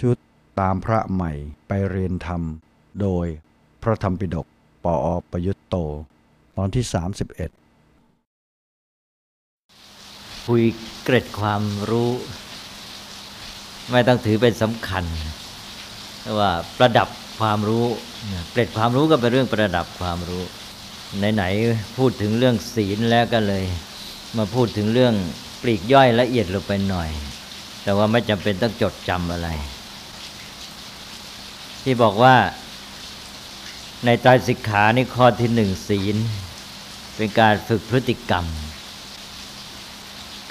ชุดตามพระใหม่ไปเรียนธรรม โดยพระธรรมปิฎกปออประยุตโต ตอนที่ 31 คุยเกร็ดความรู้ ไม่ต้องถือเป็นสำคัญแต่ว่าประดับความรู้เกร็ดความรู้ก็เป็นเรื่องประดับความรู้ ไหนๆพูดถึงเรื่องศีลแล้วก็เลย มาพูดถึงเรื่องปลีกย่อยละเอียดลงไปหน่อย แต่ว่าไม่จำเป็นต้องจดจำอะไร ที่บอกว่า ในใจสิกขานี่ข้อที่หนึ่งศีล เป็นการฝึกพฤติกรรม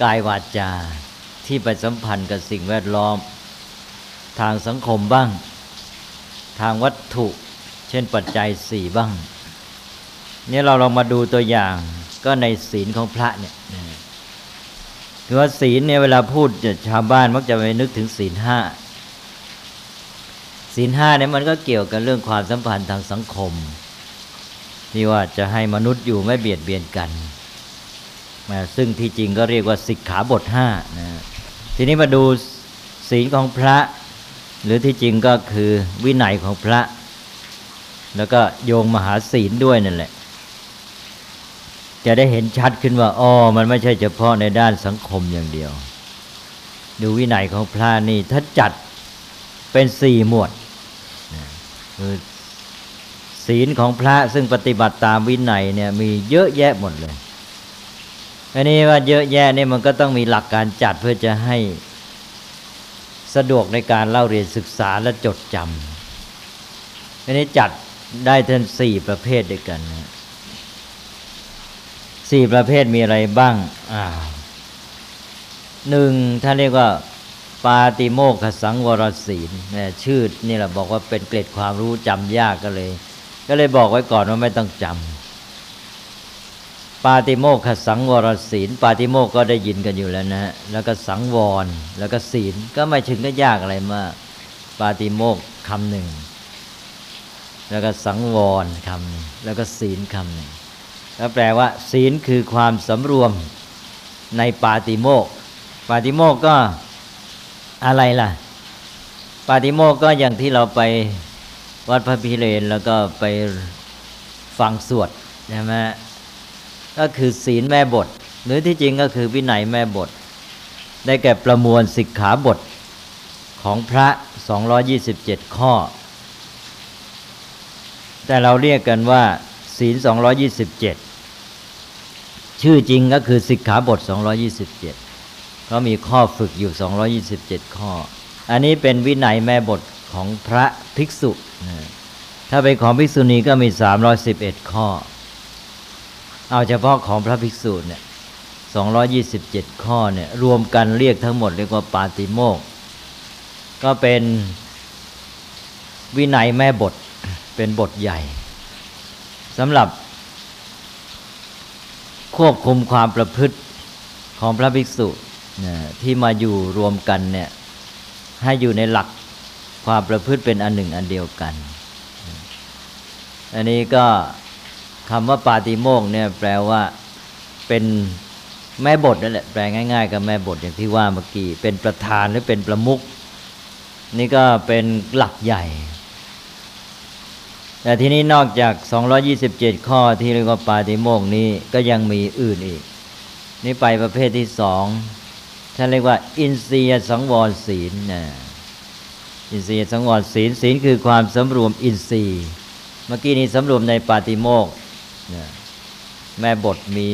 กายวาจาที่ไปสัมพันธ์กับสิ่งแวดล้อม ทางสังคมบ้าง ทางวัตถุ เช่นปัจจัยสี่บ้างนี่เราลองมาดูตัวอย่างก็ในศีลของพระเนี่ยคือว่าศีลเนี่ยเวลาพูดชาวบ้านมักจะไปนึกถึงศีลห้า ศีลห้าเนี่ยมันก็เกี่ยวกับเรื่องความสัมพันธ์ทางสังคม ที่ว่าจะให้มนุษย์อยู่ไม่เบียดเบียนกันซึ่งที่จริงก็เรียกว่าสิกขาบทห้านะทีนี้มาดูศีลของพระ หรือที่จริงก็คือวินัยของพระ แล้วก็โยงมหาศีลด้วยนั่นแหละ จะได้เห็นชัดขึ้นว่าอ๋อมันไม่ใช่เฉพาะในด้านสังคมอย่างเดียว ดูวินัยของพระนี่ถ้าจัดเป็นสี่หมวด คือศีลของพระซึ่งปฏิบัติตามวินัยเนี่ยมีเยอะแยะหมดเลยอันนี้ว่าเยอะแยะนี่มันก็ต้องมีหลักการจัดเพื่อจะให้สะดวกในการเล่าเรียนศึกษาและจดจำอันนี้จัดได้ทั้งสี่ประเภทด้วยกันนะสี่ประเภทมีอะไรบ้าง อ่าหนึ่งท่านเรียกว่า ปาติโมกขสังวรศีลเนี่ยชื่อนี่แหละบอกว่าเป็นเกร็ดความรู้จำยากก็เลย ก็เลยบอกไว้ก่อนว่าไม่ต้องจำปาติโมกขสังวรศีล ปาติโมกก็ได้ยินกันอยู่แล้วนะ แล้วก็สังวร แล้วก็ศีล ก็ไม่ถึงก็ยากอะไรมาก ปาติโมกคำหนึ่ง แล้วก็สังวรคำหนึ่งแล้วก็ศีลคำหนึ่งแล้วแปลว่า ศีลคือความสำรวมในปาติโมก ปาติโมกก็ อะไรล่ะ ปาติโมกก็อย่างที่เราไปวัดพระพิเรนแล้วก็ไปฟังสวดใช่ไหมก็คือศีลแม่บท หรือที่จริงก็คือวินัยแม่บท ได้แก่ประมวลสิกขาบทของพระ 227 ข้อ แต่เราเรียกกันว่าศีล 227 ชื่อจริงก็คือสิกขาบท 227 ก็มีข้อฝึกอยู่ 227 ข้อ อันนี้เป็นวินัยแม่บทของพระภิกษุ ถ้าเป็นของภิกษุณีก็มี 311 ข้อ เอาเฉพาะของพระภิกษุเนี่ย227 ข้อเนี่ยรวมกันเรียกทั้งหมดเรียกว่าปาติโมก ก็เป็นวินัยแม่บทเป็นบทใหญ่สำหรับ ควบคุมความประพฤติของพระภิกษุ ที่มาอยู่รวมกันเนี่ยให้อยู่ในหลักความประพฤติเป็นอันหนึ่งอันเดียวกัน อันนี้ก็คำว่าปาติโมกเนี่ยแปลว่าเป็นแม่บทนั่นแหละแปลง่ายๆกับแม่บทอย่างที่ว่าเมื่อกี้เป็นประธานหรือเป็นประมุขนี่ก็เป็นหลักใหญ่ แต่ทีนี้นอกจาก 227 ข้อที่เรียกว่าปาติโมกนี้ก็ยังมีอื่นอีก นี่ไปประเภทที่สอง ท่านเรียกว่า อินทรียสังวรศีลนะอินทรียสังวรศีลศีลคือความสำรวมอินทรีย์เมื่อกี้นี้สำรวมในปาติโมกนะแม่บทมี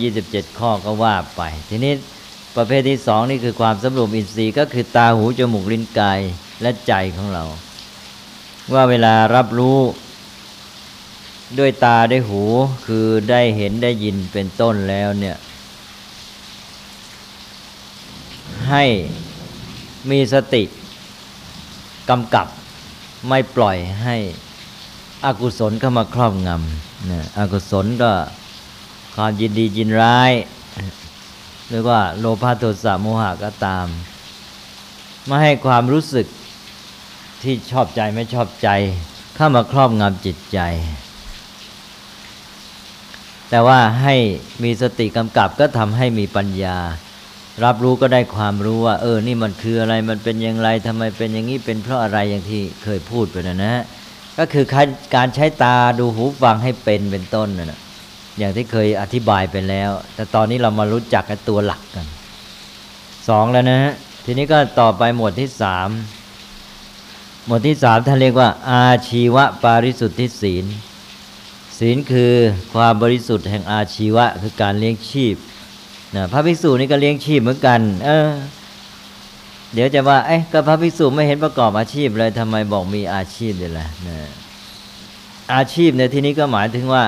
227 ข้อก็ว่าไป ทีนี้ประเภทที่สองนี่คือความสำรวมอินทรีย์ก็คือตาหูจมูกลิ้นกายและใจของเรา ว่าเวลารับรู้ด้วยตาได้หูคือได้เห็นได้ยินเป็นต้นแล้วเนี่ย ให้มีสติกำกับไม่ปล่อยให้อกุศลเข้ามาครอบงำนะอกุศลก็ความยินดียินร้าย หรือว่าโลภะโทสะโมหะก็ตามไม่ให้ความรู้สึกที่ชอบใจไม่ชอบใจ เข้ามาครอบงำจิตใจ แต่ว่าให้มีสติกำกับก็ทำให้มีปัญญา รับรู้ก็ได้ความรู้ว่า เออ นี่มันคืออะไรมันเป็นอย่างไรทำไมเป็นอย่างนี้เป็นเพราะอะไรอย่างที่เคยพูดไปนะนะก็คือการใช้ตาดูหูฟังให้เป็นเป็นต้นนะอย่างที่เคยอธิบายไปแล้ว แต่ตอนนี้เรามารู้จักกับตัวหลักกันสองแล้วนะฮะทีนี้ก็ต่อไปหมวดที่สามหมวดที่สามท่านเรียกว่า อาชีวะปาริสุทธิศีลศีลคือความบริสุทธิ์แห่งอาชีวะคือการเลี้ยงชีพ นะพระภิกษุนี่ก็เลี้ยงชีพเหมือนกัน เออ เดี๋ยวจะว่า เอ๊ะก็พระภิกษุไม่เห็นประกอบอาชีพเลยทำไมบอกมีอาชีพเลยล่ะนะอาชีพในที่นี้ก็หมายถึงว่า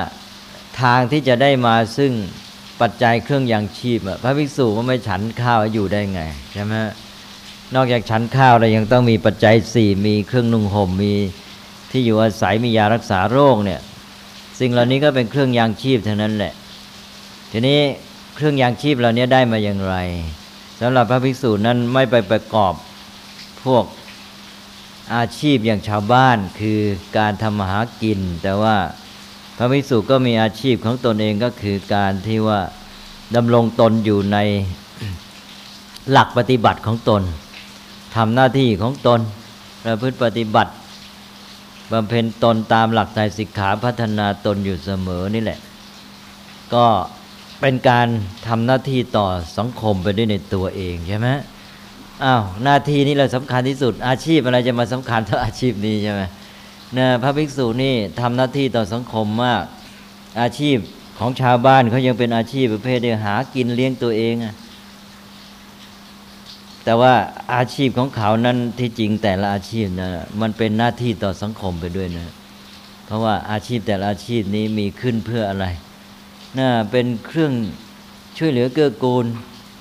ทางที่จะได้มาซึ่งปัจจัยเครื่องยังชีพพระภิกษุว่าไม่ฉันข้าวอยู่ได้ไงใช่ไหมนอกจากฉันข้าวแล้วยังต้องมีปัจจัยสี่มีเครื่องนุ่งห่มมีที่อยู่อาศัยมียารักษาโรคเนี่ย สิ่งเหล่านี้ก็เป็นเครื่องยังชีพเทั้งนั้นแหละ ทีนี้ เครื่องยางชีพเหล่านี้ได้มาอย่างไรสำหรับพระภิกษุนั้นไม่ไปประกอบพวกอาชีพอย่างชาวบ้านคือการทำมาหากิน แต่ว่าพระภิกษุก็มีอาชีพของตนเองก็คือการที่ว่าดำรงตนอยู่ในหลักปฏิบัติของตนทำหน้าที่ของตนประพฤติปฏิบัติบำเพ็ญตนตามหลักใจสิกขาพัฒนาตนอยู่เสมอนี่แหละ ก็ เป็นการทำหน้าที่ต่อสังคมไปด้วยในตัวเองใช่ไหมอ้าวหน้าที่นี้เราสำคัญที่สุด อาชีพอะไรจะมาสำคัญเท่าอาชีพนี้ใช่ไหมนะพระภิกษุนี่ทำหน้าที่ต่อสังคมมาก อาชีพของชาวบ้านเขายังเป็นอาชีพประเภทเดียหากินเลี้ยงตัวเองอะแต่ว่าอาชีพของเขานั้นที่จริงแต่ละอาชีพนะมันเป็นหน้าที่ต่อสังคมไปด้วยนะ เพราะว่าอาชีพแต่ละอาชีพนี้มีขึ้นเพื่ออะไร นะเป็นเครื่องช่วยเหลือเกื้อกูล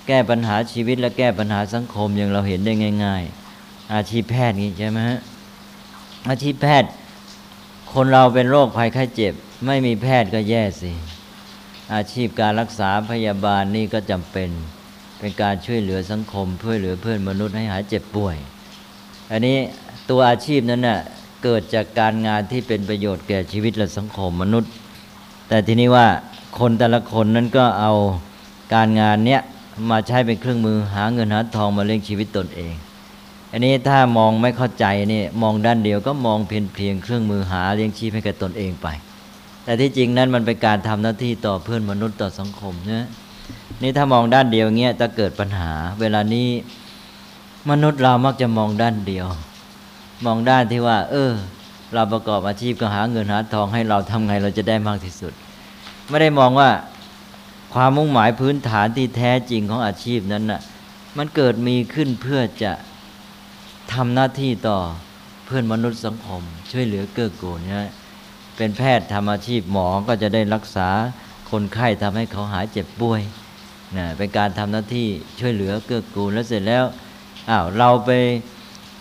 แก้ปัญหาชีวิตและแก้ปัญหาสังคมอย่างเราเห็นได้ง่าย ๆ อาชีพแพทย์นี่ใช่ไหมฮะอาชีพแพทย์ คนเราเป็นโรคภัยไข้เจ็บ ไม่มีแพทย์ก็แย่สิ อาชีพการรักษาพยาบาลนี่ก็จำเป็นเป็นการช่วยเหลือสังคมช่วยเหลือเพื่อนมนุษย์ให้หายเจ็บป่วย อันนี้ตัวอาชีพนั้นน่ะเกิดจากการงานที่เป็นประโยชน์แก่ชีวิตและสังคมมนุษย์ แต่ทีนี้ว่า คนแต่ละคนนั้นก็เอาการงานเนี้ยมาใช้เป็นเครื่องมือหาเงินหาทองมาเลี้ยงชีวิตตนเอง อันนี้ถ้ามองไม่เข้าใจนี่มองด้านเดียวก็มองเพียงเพียงเครื่องมือหาเลี้ยงชีพให้กับตนเองไป แต่ที่จริงนั้นมันเป็นการทำหน้าที่ต่อเพื่อนมนุษย์ต่อสังคมนะนี่ถ้ามองด้านเดียวเงี้ยจะเกิดปัญหา เวลานี้มนุษย์เรามักจะมองด้านเดียว มองด้านที่ว่า เออ เราประกอบอาชีพก็หาเงินหาทองให้เราทำไงเราจะได้มากที่สุด ไม่ได้มองว่าความมุ่งหมายพื้นฐานที่แท้จริงของอาชีพนั้นน่ะ มันเกิดมีขึ้นเพื่อจะทำหน้าที่ต่อเพื่อนมนุษย์สังคม ช่วยเหลือเกื้อกูลนะเป็นแพทย์ทำอาชีพหมอก็จะได้รักษาคนไข้ทำให้เขาหายเจ็บป่วยนะเป็นการทำหน้าที่ช่วยเหลือเกื้อกูลแล้วเสร็จแล้วอ้าวเราไป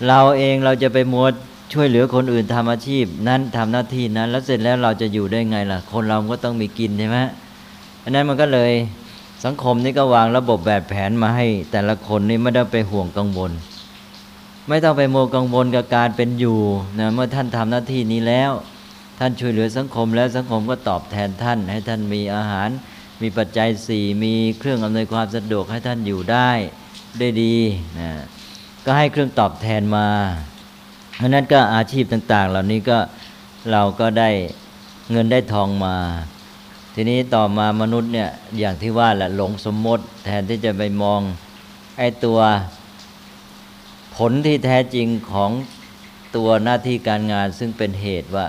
เราเองเราจะไปมัว ช่วยเหลือคนอื่นทำอาชีพ นั้นทำหน้าที่นั้น แล้วเสร็จแล้วเราจะอยู่ได้ไงล่ะ คนเราก็ต้องมีกินใช่ไหมอันนั้นมันก็เลยสังคมนี้ก็วางระบบแบบแผนมาให้ แต่ละคนนี่ไม่ได้ไปห่วงกังวล ไม่ต้องไปโมกังวลกับการเป็นอยู่นะเมื่อท่านทำหน้าที่นี้แล้ว ท่านช่วยเหลือสังคมแล้วสังคมก็ตอบแทนท่าน ให้ท่านมีอาหาร มีปัจจัยสี่มีเครื่องอำนวยความสะดวกให้ท่านอยู่ได้ได้ดีนะก็ให้เครื่องตอบแทนมา เพราะนั้นก็อาชีพต่าง ๆ เหล่านี้ก็เราก็ได้เงินได้ทองมา ทีนี้ต่อมามนุษย์เนี่ยอย่างที่ว่าแหละหลงสมมติแทนที่จะไปมองไอ้ตัวผลที่แท้จริงของตัวหน้าที่การงานซึ่งเป็นเหตุว่า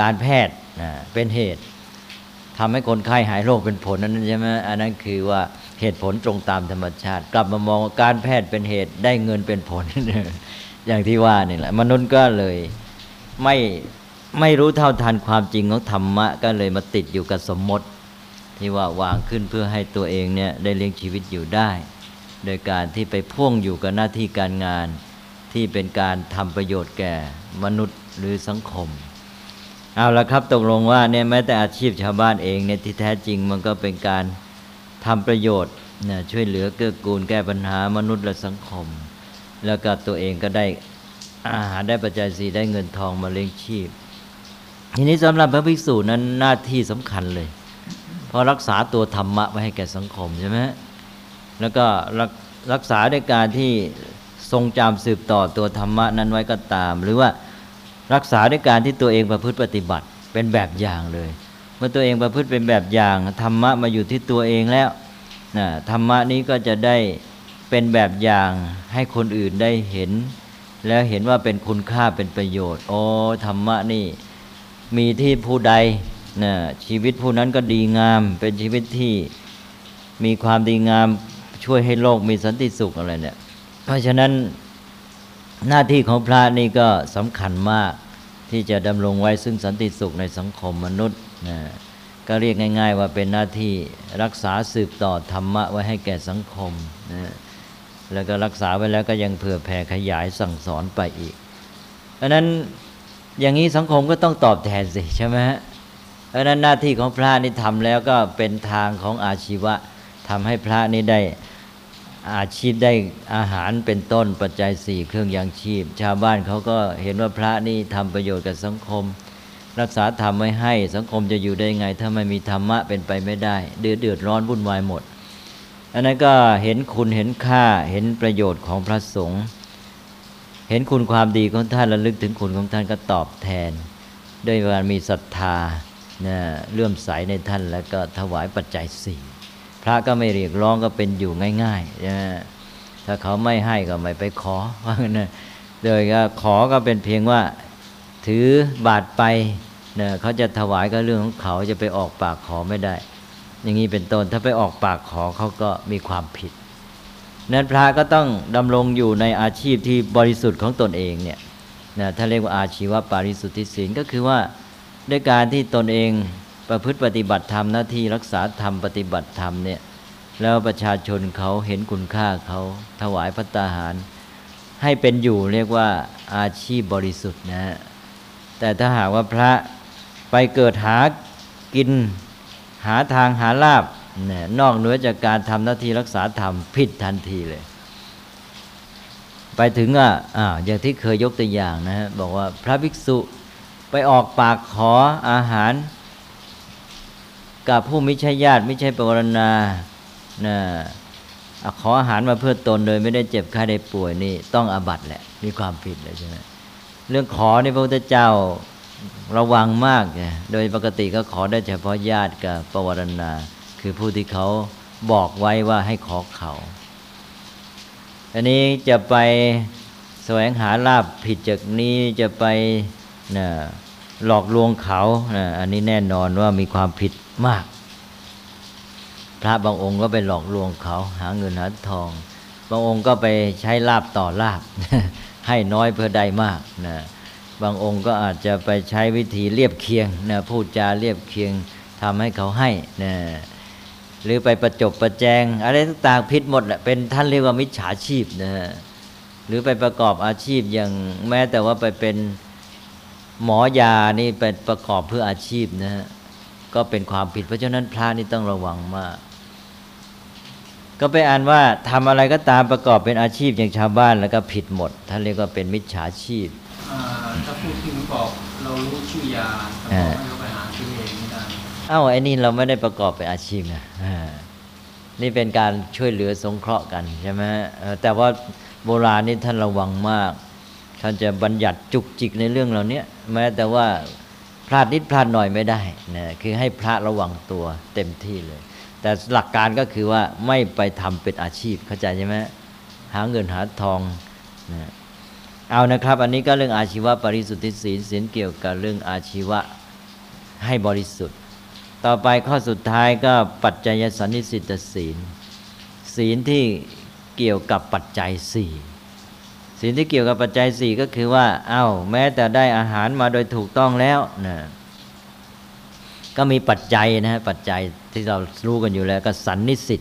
การแพทย์นะเป็นเหตุทำให้คนไข้หายโรคเป็นผลนั้นใช่ไหมอันนั้นคือว่าเหตุผลตรงตามธรรมชาติ กลับมามองการแพทย์เป็นเหตุได้เงินเป็นผล อย่างที่ว่านี่แหละ มนุษย์ก็เลยไม่ไม่รู้เท่าทันความจริงของธรรมะ ก็เลยมาติดอยู่กับสมมติ ที่ว่าวางขึ้นเพื่อให้ตัวเองเนี่ยได้เลี้ยงชีวิตอยู่ได้ โดยการที่ไปพ่วงอยู่กับหน้าที่การงานที่เป็นการทำประโยชน์แก่มนุษย์หรือสังคม เอาละครับตกลงว่าเนี่ยแม้แต่อาชีพชาวบ้านเองเนี่ยที่แท้จริงมันก็เป็นการทำประโยชน์ช่วยเหลือเกื้อกูลแก้ปัญหามนุษย์และสังคม แล้วก็ตัวเองก็ได้อาหารได้ปัจจัยสี่ได้เงินทองมาเลี้ยงชีพ ทีนี้สำหรับพระภิกษุนั้นหน้าที่สำคัญเลย เพราะรักษาตัวธรรมะไว้ให้แก่สังคมใช่ไหมแล้วก็รักษาด้วยการที่ทรงจำสืบต่อตัวธรรมะนั้นไว้ก็ตาม หรือว่ารักษาด้วยการที่ตัวเองประพฤติปฏิบัติเป็นแบบอย่างเลย เมื่อตัวเองประพฤติเป็นแบบอย่างธรรมะมาอยู่ที่ตัวเองแล้วนะธรรมะนี้ก็จะได้ เป็นแบบอย่างให้คนอื่นได้เห็น แล้วเห็นว่าเป็นคุณค่าเป็นประโยชน์ โอ้ธรรมะนี่มีที่ผู้ใดนะชีวิตผู้นั้นก็ดีงาม เป็นชีวิตที่มีความดีงามช่วยให้โลกมีสันติสุขอะไรเนี่ย เพราะฉะนั้นหน้าที่ของพระนี่ก็สำคัญมากที่จะดำรงไว้ซึ่งสันติสุขในสังคมมนุษย์นะก็เรียกง่าย ๆ ว่าเป็นหน้าที่รักษาสืบต่อธรรมะไว้ให้แก่สังคมนะ แล้วก็รักษาไว้แล้วก็ยังเผื่อแผ่ขยายสั่งสอนไปอีกเพราะนั้นอย่างนี้สังคมก็ต้องตอบแทนสิใช่ไหมฮะเพราะนั้นหน้าที่ของพระนี่ทำแล้วก็เป็นทางของอาชีวะทำให้พระนี่ได้อาชีพได้อาหารเป็นต้นปัจจัยสี่เครื่องยังชีพ ชาวบ้านเขาก็เห็นว่าพระนี่ทำประโยชน์กับสังคม รักษาธรรมไว้ให้ สังคมจะอยู่ได้ไง ถ้าไม่มีธรรมะเป็นไปไม่ได้ เดือดเดือดร้อนวุ่นวายหมด อันนั้นก็เห็นคุณเห็นค่าเห็นประโยชน์ของพระสงฆ์เห็นคุณความดีของท่านระลึกถึงคุณของท่านก็ตอบแทน ด้วยการมีศรัทธานะเลื่อมใสในท่านแล้วก็ถวายปัจจัยสี่พระก็ไม่เรียกร้องก็เป็นอยู่ง่ายๆนะถ้าเขาไม่ให้ก็ไม่ไปขอว่างนะโดยก็ขอก็เป็นเพียงว่าถือบาทไปเนี่ยเขาจะถวายก็เรื่องของเขาจะไปออกปากขอไม่ได้ อย่างนี้เป็นต้น ถ้าไปออกปากขอเขาก็มีความผิด นั้นพระก็ต้องดำรงอยู่ในอาชีพที่บริสุทธิ์ของตนเองเนี่ยนะถ้าเรียกว่าอาชีวะปาริสุทธิศีลก็คือว่าด้วยการที่ตนเองประพฤติปฏิบัติธรรมหน้าที่รักษาธรรมปฏิบัติธรรมเนี่ยแล้วประชาชนเขาเห็นคุณค่าเขาถวายพระตาหาร ให้เป็นอยู่เรียกว่าอาชีพบริสุทธิ์นะฮะแต่ถ้าหากว่าพระไปเกิดหากิน หาทางหาลาบเนี่ยนอกเหนือจากการทำหน้าที่รักษาธรรมผิดทันทีเลย ไปถึงอะอ่าอย่างที่เคยยกตัวอย่างนะฮะบอกว่าพระภิกษุไปออกปากขออาหาร กับผู้ไม่ใช่ญาติไม่ใช่ปรณานะขออาหารมาเพื่อตนโดยไม่ได้เจ็บไข้ได้ป่วยนี่ต้องอาบัตแหละมีความผิดเลยใช่ไหมเรื่องขอในพระพุทธเจ้า ระวังมากไงโดยปกติก็ขอได้เฉพาะญาติกับปวารณา คือผู้ที่เขาบอกไว้ว่าให้ขอเขาอันนี้จะไปแสวงหาลาบผิดจากนี้จะไปนะหลอกลวงเขานะอันนี้แน่นอนว่ามีความผิดมาก พระบางองค์ก็ไปหลอกลวงเขา หาเงินหาทอง บางองค์ก็ไปใช้ลาบต่อลาบ ให้น้อยเพื่อได้มากนะ บางองค์ก็อาจจะไปใช้วิธีเรียบเคียงนะพูดจาเรียบเคียงทำให้เขาให้นะหรือไปประจบประแจง อะไรต่างๆผิดหมดแหละเป็นท่านเรียกว่ามิจฉาชีพนะหรือไปประกอบอาชีพอย่างแม้แต่ว่าไปเป็นหมอยานี่ไปประกอบเพื่ออาชีพนะฮะก็เป็นความผิดเพราะฉะนั้นพระนี่ต้องระวังมาก ก็ไปอ่านว่าทำอะไรก็ตามประกอบเป็นอาชีพอย่างชาวบ้านแล้วก็ผิดหมดท่านเรียกว่าเป็นมิจฉาชีพ ถ้าพูดที่มึงบอกเรารู้ชื่อยาแต่บอกให้เราไปหาซื้อเองไม่ได้เอ้าไอ้นี่เราไม่ได้ประกอบเป็นอาชีพนะอ่านี่เป็นการช่วยเหลือสงเคราะห์กันใช่ไหมเออแต่ว่าโบราณนี่ท่านระวังมาก ท่านจะบัญญัติจุกจิกในเรื่องเหล่านี้แม้แต่ว่าพลาดนิดพลาดหน่อยไม่ได้นะคือให้พระระวังตัวเต็มที่เลย แต่หลักการก็คือว่าไม่ไปทำเป็นอาชีพเข้าใจใช่ไหมหาเงินหาทองนะ เอานะครับ อันนี้ก็เรื่องอาชีวะปริสุทธิศีลศีลเกี่ยวกับเรื่องอาชีวะให้บริสุทธิ์ ต่อไปข้อสุดท้ายก็ปัจจัยสันนิสิตศีล ศีลที่เกี่ยวกับปัจจัยสี่ศีลที่เกี่ยวกับปัจจัยสี่ก็คือว่า เอา้าแม้แต่ได้อาหารมาโดยถูกต้องแล้วนะก็มีปัจจัยนะฮะปัจจัยที่เรารู้กันอยู่แล้วก็สันนิสิต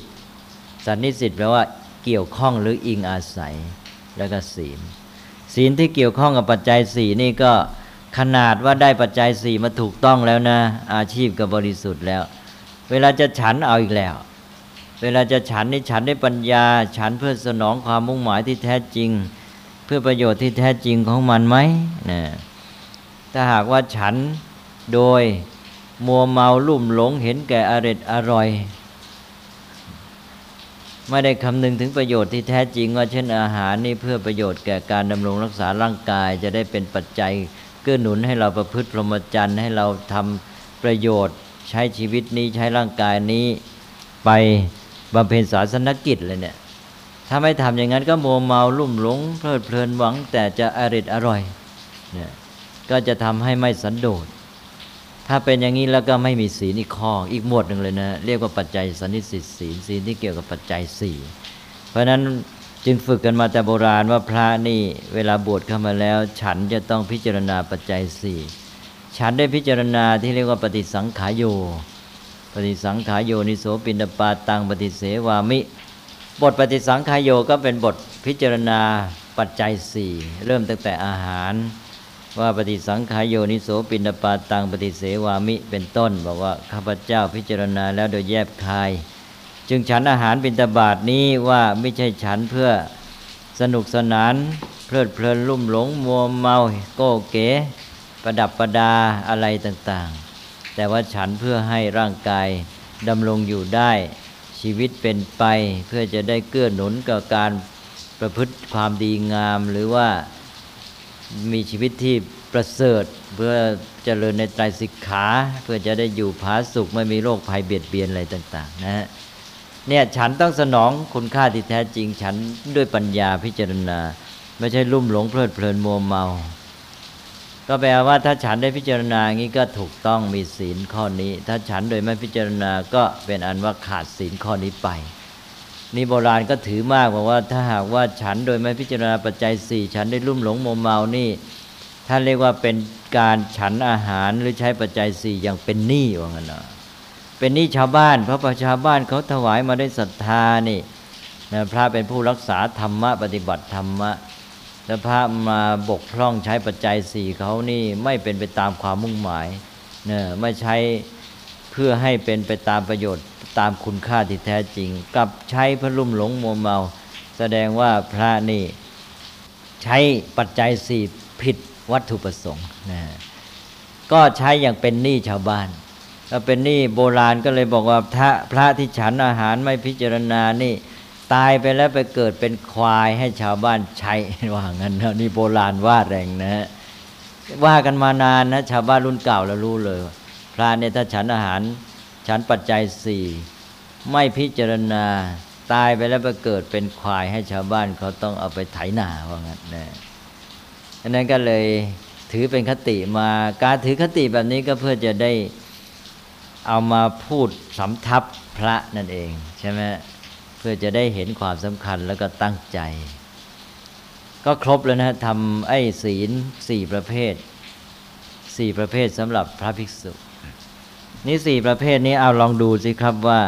สันนิสิตแปลว่าเกี่ยวข้องหรืออิงอาศัยแล้วก็ศีล ศีลที่เกี่ยวข้องกับปัจจัยสี่นี่ก็ขนาดว่าได้ปัจจัยสี่มาถูกต้องแล้วนะ อาชีพก็บริสุทธิ์แล้ว เวลาจะฉันเอาอีกแล้ว เวลาจะฉันนี่ฉันได้ปัญญา ฉันเพื่อสนองความมุ่งหมายที่แท้จริง เพื่อประโยชน์ที่แท้จริงของมันไหมนะถ้าหากว่าฉันโดยมัวเมาลุ่มหลงเห็นแก่อร็ดอร่อย ไม่ได้คำนึงถึงประโยชน์ที่แท้จริงว่าเช่นอาหารนี่เพื่อประโยชน์แก่การดำรงรักษาร่างกาย จะได้เป็นปัจจัยเกื้อหนุนให้เราประพฤติพรหมจรรย์ให้เราทำประโยชน์ใช้ชีวิตนี้ใช้ร่างกายนี้ไปบำเพ็ญศาสนกิจเลยเนี่ยถ้าไม่ทำอย่างนั้นก็โมเมาลุ่มหลงเพลิดเพลินหวังแต่จะอริดอร่อยเนี่ยก็จะทำให้ไม่สันโดษ ถ้าเป็นอย่างนี้แล้วก็ไม่มีศีลอีกข้อ อีกหมวดหนึ่งเลยนะ เรียกว่าปัจจัยสันนิสิตศีลศีลที่เกี่ยวกับปัจจัยสี่เพราะฉะนั้นจึงฝึกกันมาแต่โบราณว่าพระนี่เวลาบวชเข้ามาแล้ว ฉันจะต้องพิจารณาปัจจัยสี่ฉันได้พิจารณาที่เรียกว่าปฏิสังขายโย ปฏิสังขายโยนิโสปินดปาตังปฏิเสวามิ บทปฏิสังขายโยก็เป็นบทพิจารณาปัจจัยสี่เริ่มตั้งแต่อาหาร ว่าปฏิสังขายโยนิโสปินปาตังปฏิเสวามิเป็นต้น บอกว่าข้าพเจ้าพิจารณาแล้วโดยแยบคาย จึงฉันอาหารบิณฑบาตนี้ว่าไม่ใช่ฉันเพื่อสนุกสนาน เพลิดเพลินลุ่มหลงมัวเมาโก้เก๋ประดับประดาอะไรต่างๆ แต่ว่าฉันเพื่อให้ร่างกายดำรงอยู่ได้ ชีวิตเป็นไปเพื่อจะได้เกื้อหนุนกับการประพฤติความดีงามหรือว่า มีชีวิตที่ประเสริฐ เพื่อเจริญในไตรสิกขา เพื่อจะได้อยู่ผาสุขไม่มีโรคภัยเบียดเบียนอะไรต่าง ๆ นะฮะเนี่ยฉันต้องสนองคุณค่าที่แท้จริงฉันด้วยปัญญาพิจารณา ไม่ใช่ลุ่มหลงเพลิดเพลินมัวเมา ก็แปลว่าถ้าฉันได้พิจารณางี้ก็ถูกต้องมีศีลข้อนี้ ถ้าฉันโดยไม่พิจารณาก็เป็นอันว่าขาดศีลข้อนี้ไป นี่โบราณก็ถือมากบอกว่าถ้าหากว่าฉันโดยไม่พิจารณาปัจจัยสี่ฉันได้ลุ่มหลงโมเมานี่ท่านเรียกว่าเป็นการฉันอาหารหรือใช้ปัจจัยสี่อย่างเป็นหนี้ว่างั้นนะเป็นหนี้ชาวบ้าน เพราะประชาบ้านเขาถวายมาได้ศรัทธานี่นะพระเป็นผู้รักษาธรรมะปฏิบัติธรรมะแล้วพระมาบกพร่องใช้ปัจจัยสี่เขานี่ไม่เป็นไปตามความมุ่งหมายเนะไม่ใช้เพื่อให้เป็นไปตามประโยชน์ ตามคุณค่าที่แท้จริงกับใช้พระลุ่มหลงมัวเมา แสดงว่าพระนี่ใช้ปัจจัยสี่ผิดวัตถุประสงค์นะก็ใช้อย่างเป็นหนี้ชาวบ้านถ้าเป็นหนี้โบราณก็เลยบอกว่าพระพระที่ฉันอาหารไม่พิจารณานี่ตายไปแล้วไปเกิดเป็นควายให้ชาวบ้านใช้ว่างั้นนะนี่โบราณว่าแรงนะฮะว่ากันมานานนะ ชาวบ้านรุ่นเก่าแล้วรู้เลย พระเนี่ยถ้าฉันอาหาร ฉันปัจจัยสี่ไม่พิจารณาตายไปแล้วไปเกิดเป็นควายให้ชาวบ้านเขาต้องเอาไปไถนาว่างั้นนะอันนั้นก็เลยถือเป็นคติมาการถือคติแบบนี้ก็เพื่อจะได้เอามาพูดสำทับพระนั่นเอง ใช่ไหมเพื่อจะได้เห็นความสำคัญแล้วก็ตั้งใจ ก็ครบแล้วนะทำไอ้ศีลสี่ประเภทสี่ประเภทสำหรับพระภิกษุ นี่สี่ประเภทนี้เอาลองดูสิครับว่า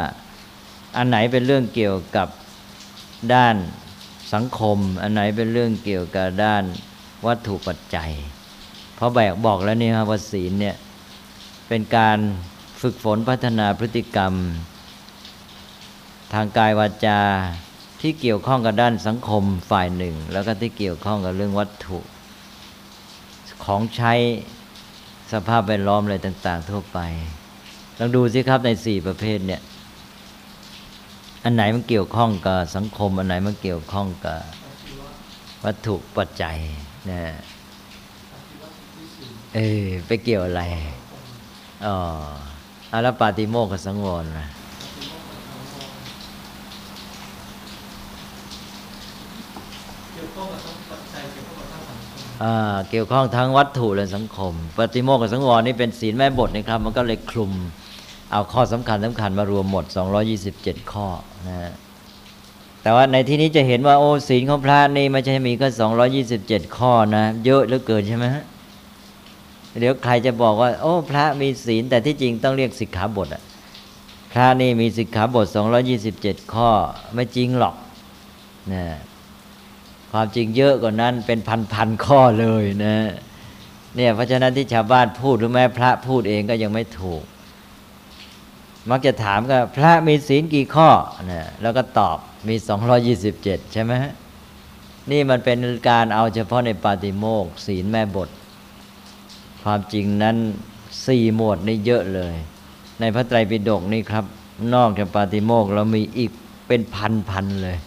อันไหนเป็นเรื่องเกี่ยวกับด้านสังคม อันไหนเป็นเรื่องเกี่ยวกับด้านวัตถุปัจจัย เพราะแบกบอกแล้วนี่ครับว่าศีลเนี่ยเป็นการฝึกฝนพัฒนาพฤติกรรม ทางกายวาจาที่เกี่ยวข้องกับด้านสังคมฝ่ายหนึ่ง แล้วก็ที่เกี่ยวข้องกับเรื่องวัตถุ ของใช้สภาพแวดล้อมอะไรต่าง ๆ ทั่วไป ลองดูสิครับในสี่ประเภทเนี่ย อันไหนมันเกี่ยวข้องกับสังคม อันไหนมันเกี่ยวข้องกับวัตถุปัจจัยนะเออไปเกี่ยวอะไรอ๋ออาแล้วปาติโมกข์กับสังวรนะเกี่ยวข้องกับทั้งปัจจัยเกี่ยวข้องกับทั้งสังคมอ่าเกี่ยวข้องทั้งวัตถุและสังคม ปฏิโมกข์กับสังวรนี่เป็นศีลแม่บทนะครับ มันก็เลยคลุม เอาข้อสำคัญสำคัญมารวมหมด 227 ข้อนะฮะแต่ว่าในที่นี้จะเห็นว่าโอ้ศีลของพระนี่ไม่ใช่มีแค่227 ข้อนะ เยอะเหลือเกินใช่ไหมฮะเดี๋ยวใครจะบอกว่า โอ้ พระมีศีลแต่ที่จริงต้องเรียกสิกขาบทอะพระนี่มีสิกขาบท 227 ข้อไม่จริงหรอกนะความจริงเยอะกว่านั้นเป็นพันๆข้อเลยนะเนี่ยเพราะฉะนั้นที่ชาวบ้านพูดหรือแม้พระพูดเองก็ยังไม่ถูก มักจะถามก็พระมีศีลกี่ข้อนะแล้วก็ตอบมี 227 ใช่ไหมฮะนี่มันเป็นการเอาเฉพาะในปาติโมกศีลแม่บท ความจริงนั้นสี่หมวดนี่เยอะเลย ในพระไตรปิฎกนี่ครับ นอกจากปาติโมกเรามีอีกเป็นพันๆเลย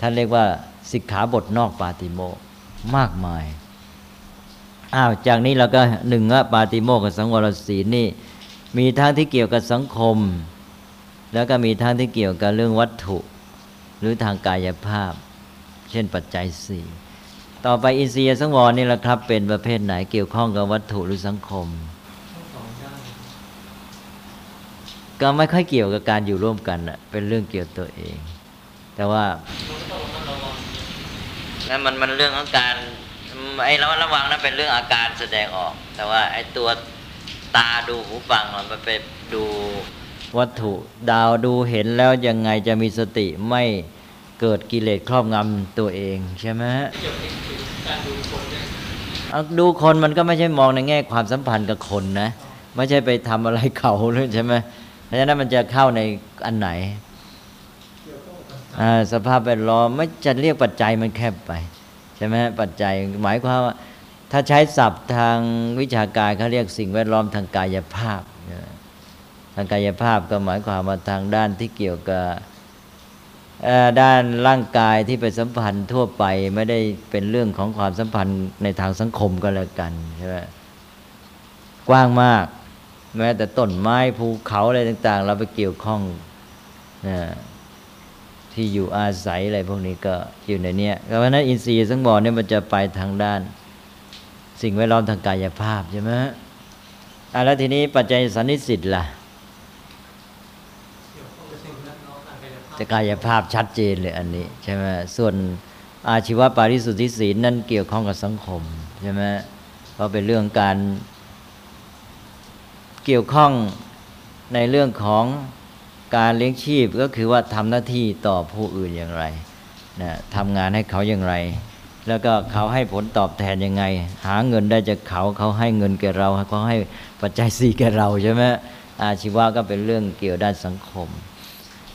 ท่านเรียกว่าสิกขาบทนอกปาติโมกมากมายอ้าวจากนี้เราก็หนึ่งว่าปาติโมกกับสังวรศีลนี่ มีทั้งที่เกี่ยวกับสังคม แล้วก็มีทั้งที่เกี่ยวกับเรื่องวัตถุ หรือทางกายภาพ เช่นปัจจัยสี่ต่อไปอินทรียสังวรนี่แหละครับ เป็นประเภทไหนเกี่ยวข้องกับวัตถุหรือสังคม ก็ไม่ค่อยเกี่ยวกับการอยู่ร่วมกันอะเป็นเรื่องเกี่ยวตัวเอง แต่ว่าเราก็ต้องระมัดระวังนั่นมันมันเรื่องของการไอ้ระมัดระวังนั้นเป็นเรื่องอาการแสดงออก แต่ว่าไอ้ตัว ตาดูหูฟังมันไปดูวัตถุดาวดูเห็นแล้วยังไงจะมีสติไม่เกิดกิเลสครอบงำตัวเองใช่ไหมฮะเกี่ยวกับการดูคนเนี่ยเอาดูคนมันก็ไม่ใช่มองในแง่ความสัมพันธ์กับคนนะ ไม่ใช่ไปทำอะไรเขาเลยใช่ไหมเพราะฉะนั้นมันจะเข้าในอันไหนเกี่ยวข้องกับอ่าสภาพแวดล้อมไม่จะเรียกปัจจัยมันแคบไป ใช่ไหมปัจจัยหมายความว่า ถ้าใช้ศัพท์ทางวิชาการเขาเรียกสิ่งแวดล้อมทางกายภาพ ทางกายภาพก็หมายความว่าทางด้านที่เกี่ยวกับด้านร่างกายที่ไปสัมพันธ์ทั่วไปไม่ได้เป็นเรื่องของความสัมพันธ์ในทางสังคมก็แล้วกันใช่ไหมกว้างมาก แม้แต่ต้นไม้ภูเขาอะไรต่าง ๆ เราไปเกี่ยวข้องนะที่อยู่อาศัยอะไรพวกนี้ก็อยู่ในเนี้ยเพราะฉะนั้นอินทรีย์สังวรเนี่ยมันจะไปทางด้าน สิ่งแวดล้อมทางกายภาพใช่ไหมอะแล้วทีนี้ปัจจัยสันนิสิตล่ะจะกายภาพชัดเจนเลยอันนี้ใช่ไหมส่วนอาชีวะปาริสุทธิศีลนั่นเกี่ยวข้องกับสังคมใช่ไหมเพราะเป็นเรื่องการเกี่ยวข้องในเรื่องของการเลี้ยงชีพก็คือว่าทำหน้าที่ต่อผู้อื่นอย่างไรนะทำงานให้เขาอย่างไร แล้วก็เขาให้ผลตอบแทนยังไง หาเงินได้จากเขาเขาให้เงินแก่เราเขาให้ปัจจัยสี่แก่เราใช่ไหมอาชีวะก็เป็นเรื่องเกี่ยวด้านสังคม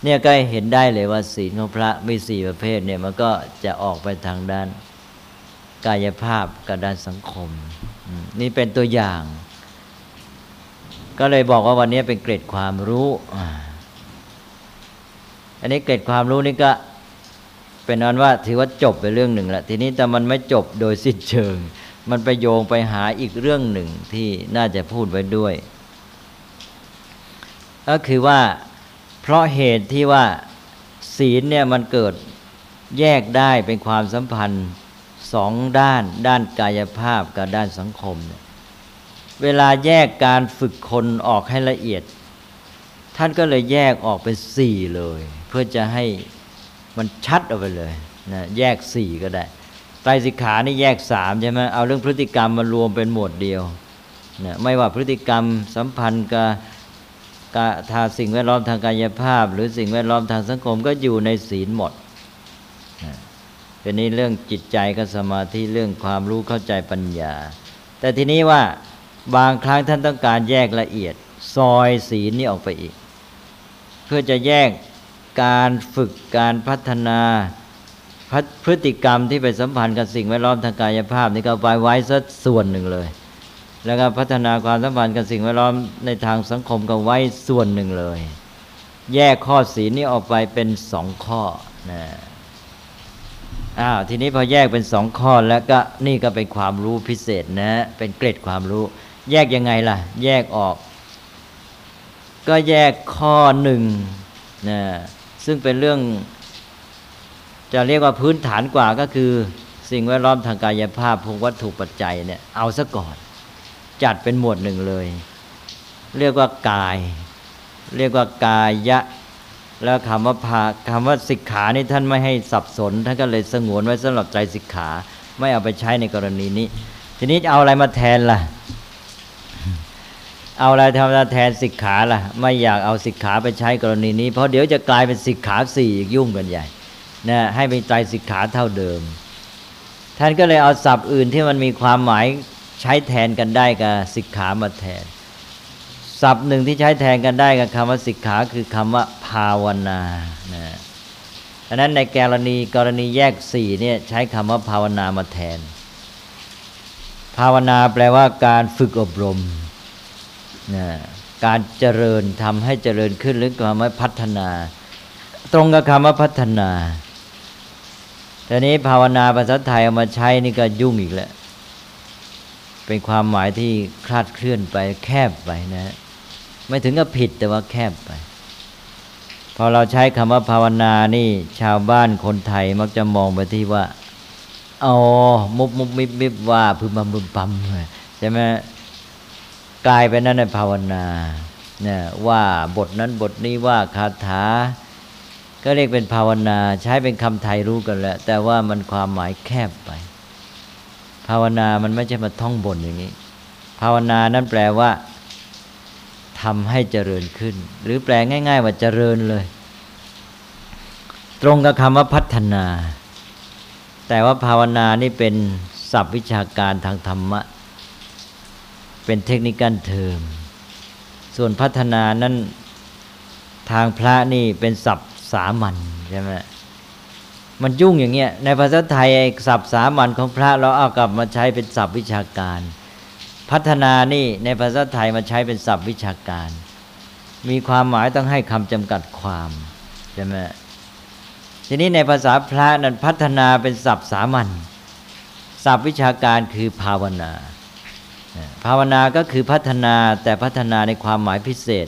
เนี่ยก็เห็นได้เลยว่าศีลของพระมีสี่ประเภทเนี่ยมันก็จะออกไปทางด้านกายภาพกับด้านสังคม นี่เป็นตัวอย่าง ก็เลยบอกว่าวันนี้เป็นเกร็ดความรู้อันนี้เกร็ดความรู้นี่ก็ เป็นอันว่าถือว่าจบไปเรื่องหนึ่งละทีนี้แต่มันไม่จบโดยสิ้นเชิง มันไปโยงไปหาอีกเรื่องหนึ่งที่น่าจะพูดไว้ด้วย ก็คือว่าเพราะเหตุที่ว่าศีลเนี่ยมันเกิดแยกได้เป็นความสัมพันธ์สองด้าน ด้านกายภาพกับด้านสังคมเนี่ยเวลาแยกการฝึกคนออกให้ละเอียด ท่านก็เลยแยกออกเป็นสี่เลย เพื่อจะให้ มันชัดออกไปเลยนะแยกสี่ก็ได้ไตรสิกขานี่แยกสามใช่ไหมเอาเรื่องพฤติกรรมมารวมเป็นหมวดเดียวนะไม่ว่าพฤติกรรมสัมพันธ์กับกะทาสิ่งแวดล้อมทางกายภาพ หรือสิ่งแวดล้อมทางสังคมก็อยู่ในศีลหมดนะเป็นนี้เรื่องจิตใจกับสมาธิเรื่องความรู้เข้าใจปัญญา แต่ทีนี้ว่าบางครั้งท่านต้องการแยกละเอียด ซอยศีลนี่ออกไปอีก เพื่อจะแยก การฝึกการพัฒนาพฤพฤติกรรมที่ไปสัมพันธ์กับสิ่งแวดล้อมทางกายภาพนี่ก็ไปไว้สักส่วนหนึ่งเลย แล้วก็พัฒนาความสัมพันธ์กับสิ่งแวดล้อมในทางสังคมก็ไว้ส่วนหนึ่งเลย แยกข้อศีลนี้ออกไปเป็นสองข้อนะอ้าวทีนี้พอแยกเป็นสองข้อแล้วก็นี่ก็เป็นความรู้พิเศษนะ เป็นเกร็ดความรู้ แยกยังไงล่ะ แยกออก ก็แยกข้อหนึ่งนะ ซึ่งเป็นเรื่อง จะเรียกว่าพื้นฐานกว่าก็คือ สิ่งแวดล้อมทางกายภาพพวกวัตถุปัจจัยเนี่ยเอาซะก่อน จัดเป็นหมวดหนึ่งเลย เรียกว่ากาย เรียกว่ากายะ แล้วคำว่าภาคำว่าสิกขานี่ท่านไม่ให้สับสนท่านก็เลยสงวนไว้สำหรับใจสิกขา ไม่เอาไปใช้ในกรณีนี้ ทีนี้จะเอาอะไรมาแทนล่ะ เอาอะไรทำมาแทนสิกขาล่ะ ไม่อยากเอาสิกขาไปใช้กรณีนี้ เพราะเดี๋ยวจะกลายเป็นสิกขาสี่อีกยุ่งกันใหญ่นะให้เป็นใจสิกขาเท่าเดิม ท่านก็เลยเอาศัพท์อื่นที่มันมีความหมายใช้แทนกันได้กับสิกขามาแทน ศัพท์หนึ่งที่ใช้แทนกันได้กับคำว่าสิกขาคือคำว่าภาวนานะดังนั้นในกรณีกรณีแยกสี่เนี่ยใช้คำว่าภาวนามาแทน ภาวนาแปลว่าการฝึกอบรม นะการเจริญทำให้เจริญขึ้นหรือคำว่าพัฒนา ตรงกับคำว่าพัฒนาแต่นี้ภาวนาภาษาไทยเอามาใช้นี่ก็ยุ่งอีกแล้ว เป็นความหมายที่คลาดเคลื่อนไปแคบไปนะ ไม่ถึงกับผิดแต่ว่าแคบไป พอเราใช้คำว่าภาวนานี่ ชาวบ้านคนไทยมักจะมองไปที่ว่าอ๋อมุบมุบมิบมิบว่าพึมพำพึมพำใช่ไหม กลายเป็นนั้นในภาวนาเนี่ยว่าบทนั้นบทนี้ว่าคาถา ก็เรียกเป็นภาวนา ใช้เป็นคำไทยรู้กันแล้ว แต่ว่ามันความหมายแคบไป ภาวนามันไม่ใช่มาท่องบนอย่างนี้ ภาวนานั้นแปลว่าทำให้เจริญขึ้น หรือแปลง่าย ๆ ว่าเจริญเลย ตรงกับคำว่าพัฒนา แต่ว่าภาวนานี่เป็นศัพท์วิชาการทางธรรมะ เป็นเทคนิคการเทอม ส่วนพัฒนานั้นทางพระนี่เป็นศัพท์สามัญใช่ไหมมันยุ่งอย่างเงี้ย ในภาษาไทยศัพท์สามัญของพระเราเอากลับมาใช้เป็นศัพท์วิชาการ พัฒนานี่ในภาษาไทยมาใช้เป็นศัพท์วิชาการ มีความหมายต้องให้คำจำกัดความใช่ไหมทีนี้ในภาษาพระนั้นพัฒนาเป็นศัพท์สามัญศัพท์วิชาการคือภาวนา ภาวนาก็คือพัฒนาแต่พัฒนาในความหมายพิเศษ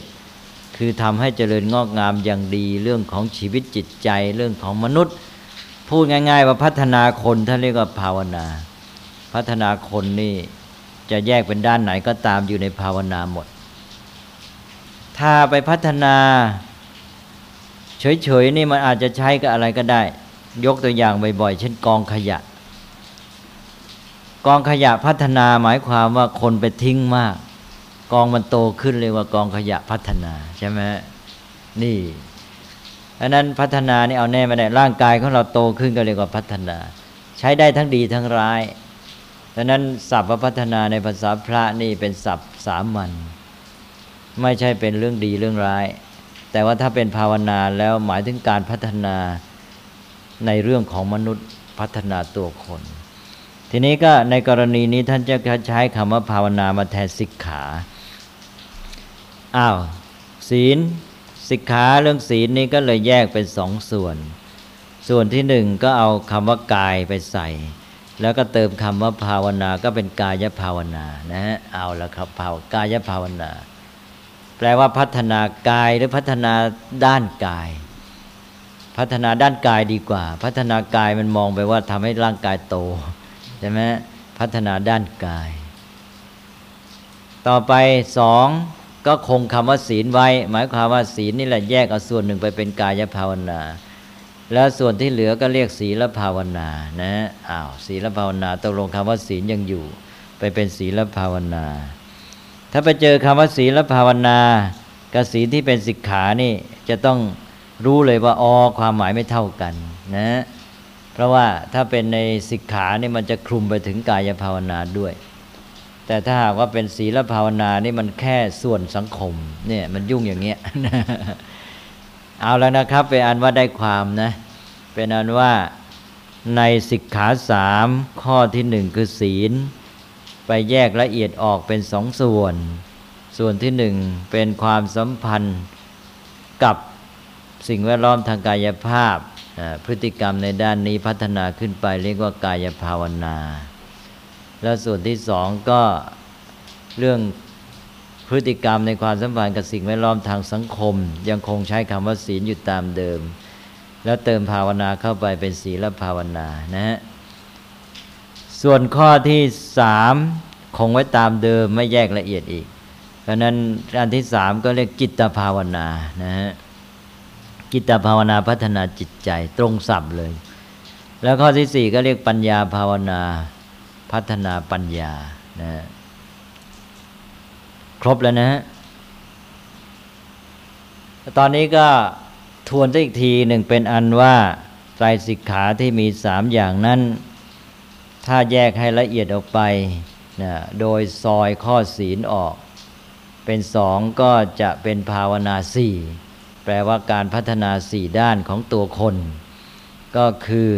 คือทำให้เจริญงอกงามอย่างดี เรื่องของชีวิตจิตใจเรื่องของมนุษย์ พูดง่าย ๆ ว่าพัฒนาคนท่านเรียกว่าภาวนา พัฒนาคนนี่จะแยกเป็นด้านไหนก็ตามอยู่ในภาวนาหมด ถ้าไปพัฒนาเฉยๆนี่มันอาจจะใช้กับอะไรก็ได้ ยกตัวอย่างบ่อยๆ เช่นกองขยะ กองขยะพัฒนาหมายความว่าคนไปทิ้งมาก กองมันโตขึ้นเรียกว่ากองขยะพัฒนาใช่ไหมนี่อันนั้นพัฒนานี่เอาแน่ไม่ได้ร่างกายของเราโตขึ้นก็เรียกว่าพัฒนา ใช้ได้ทั้งดีทั้งร้ายดังนั้นศัพท์พัฒนาในภาษาพระนี่เป็นศัพท์สามัญไม่ใช่เป็นเรื่องดีเรื่องร้าย แต่ว่าถ้าเป็นภาวนาแล้วหมายถึงการพัฒนาในเรื่องของมนุษย์พัฒนาตัวคน ทีนี้ก็ในกรณีนี้ท่านจะใช้คำว่าภาวนามาแทนสิกขาอ้าวศีลสิกขาเรื่องศีลนี้ก็เลยแยกเป็นสองส่วน ส่วนที่หนึ่งก็เอาคำว่ากายไปใส่ แล้วก็เติมคำว่าภาวนาก็เป็นกายภาวนานะฮะเอาละครับภาวกายภาวนา แปลว่าพัฒนากายหรือพัฒนาด้านกาย พัฒนาด้านกายดีกว่า พัฒนากายมันมองไปว่าทำให้ร่างกายโต ใช่ไหมพัฒนาด้านกาย ต่อไปสองก็คงคำว่าศีลไว้ หมายความว่าศีลนี่แหละแยกเอาส่วนหนึ่งไปเป็นกายภาวนา แล้วส่วนที่เหลือก็เรียกศีลภาวนานะอ้าวศีลภาวนาตกลงคำว่าศีลยังอยู่ ไปเป็นศีลภาวนา ถ้าไปเจอคำว่าศีลภาวนากับศีลที่เป็นสิกขานี่จะต้องรู้เลยว่าอ๋อความหมายไม่เท่ากันนะ ราะว่าถ้าเป็นในสิกขานี่มันจะคลุมไปถึงกายภาวนาด้วย แต่ถ้าหากว่าเป็นศีลภาวนานี่มันแค่ส่วนสังคมเนี่ยมันยุ่งอย่างเงี้ยเอาแล้วนะครับเป็นอันว่าได้ความนะเป็นอันว่าในสิกขาสามข้อที่หนึ่งคือศีล ไปแยกละเอียดออกเป็นสองส่วน ส่วนที่หนึ่งเป็นความสัมพันธ์กับสิ่งแวดล้อมทางกายภาพ พฤติกรรมในด้านนี้พัฒนาขึ้นไปเรียกว่ากายภาวนา แล้วส่วนที่สองก็เรื่องพฤติกรรมในความสัมพันธ์กับสิ่งแวดล้อมทางสังคม ยังคงใช้คำว่าศีลอยู่ตามเดิม แล้วเติมภาวนาเข้าไปเป็นศีลภาวนานะฮะส่วนข้อที่สามคงไว้ตามเดิมไม่แยกละเอียดอีก เพราะนั้นอันที่สามก็เรียกจิตภาวนานะฮะ จิตภาวนาพัฒนาจิตใจตรงสับเลย แล้วข้อที่สี่ก็เรียกปัญญาภาวนาพัฒนาปัญญานะครบแล้วนะฮะตอนนี้ก็ทวนอีกทีหนึ่งเป็นอันว่าไตรสิกขาที่มีสามอย่างนั้น ถ้าแยกให้ละเอียดออกไปนะโดยซอยข้อศีลออก เป็นสองก็จะเป็นภาวนาสี่ แปลว่าการพัฒนาสี่ด้านของตัวคน ก็คือ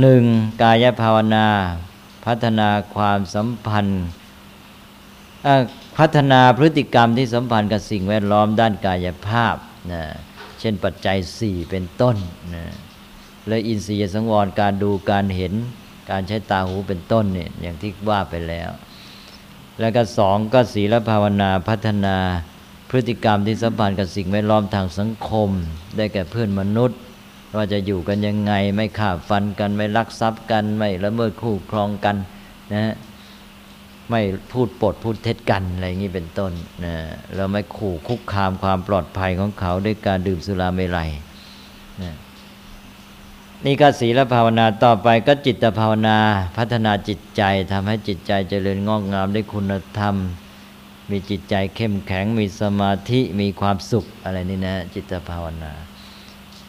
หนึ่งกายภาวนา พัฒนาความสัมพันธ์พัฒนาพฤติกรรมที่สัมพันธ์กับสิ่งแวดล้อมด้านกายภาพนะเช่นปัจจัยสี่เป็นต้นนะและอินทรียสังวรการดูการเห็นการใช้ตาหูเป็นต้นเนี่ยอย่างที่ว่าไปแล้ว แล้วก็สองก็ศีลภาวนาพัฒนา พฤติกรรมที่สัมพันธ์กับสิ่งแวดล้อมทางสังคม ได้แก่เพื่อนมนุษย์ ว่าจะอยู่กันยังไง ไม่ฆ่าฟันกัน ไม่ลักทรัพย์กัน ไม่ละเมิดคู่ครองกันนะไม่พูดปดพูดเท็จกันอะไรอย่างนี้เป็นต้นนะเราไม่ขู่คุกคามความปลอดภัยของเขาด้วยการดื่มสุราเมลัยนะนี่ก็ศีลภาวนาต่อไปก็จิตภาวนา พัฒนาจิตใจทำให้จิตใจเจริญงอกงามด้วยคุณธรรม มีจิตใจเข้มแข็ง มีสมาธิมีความสุขอะไรนี่นะ จิตภาวนา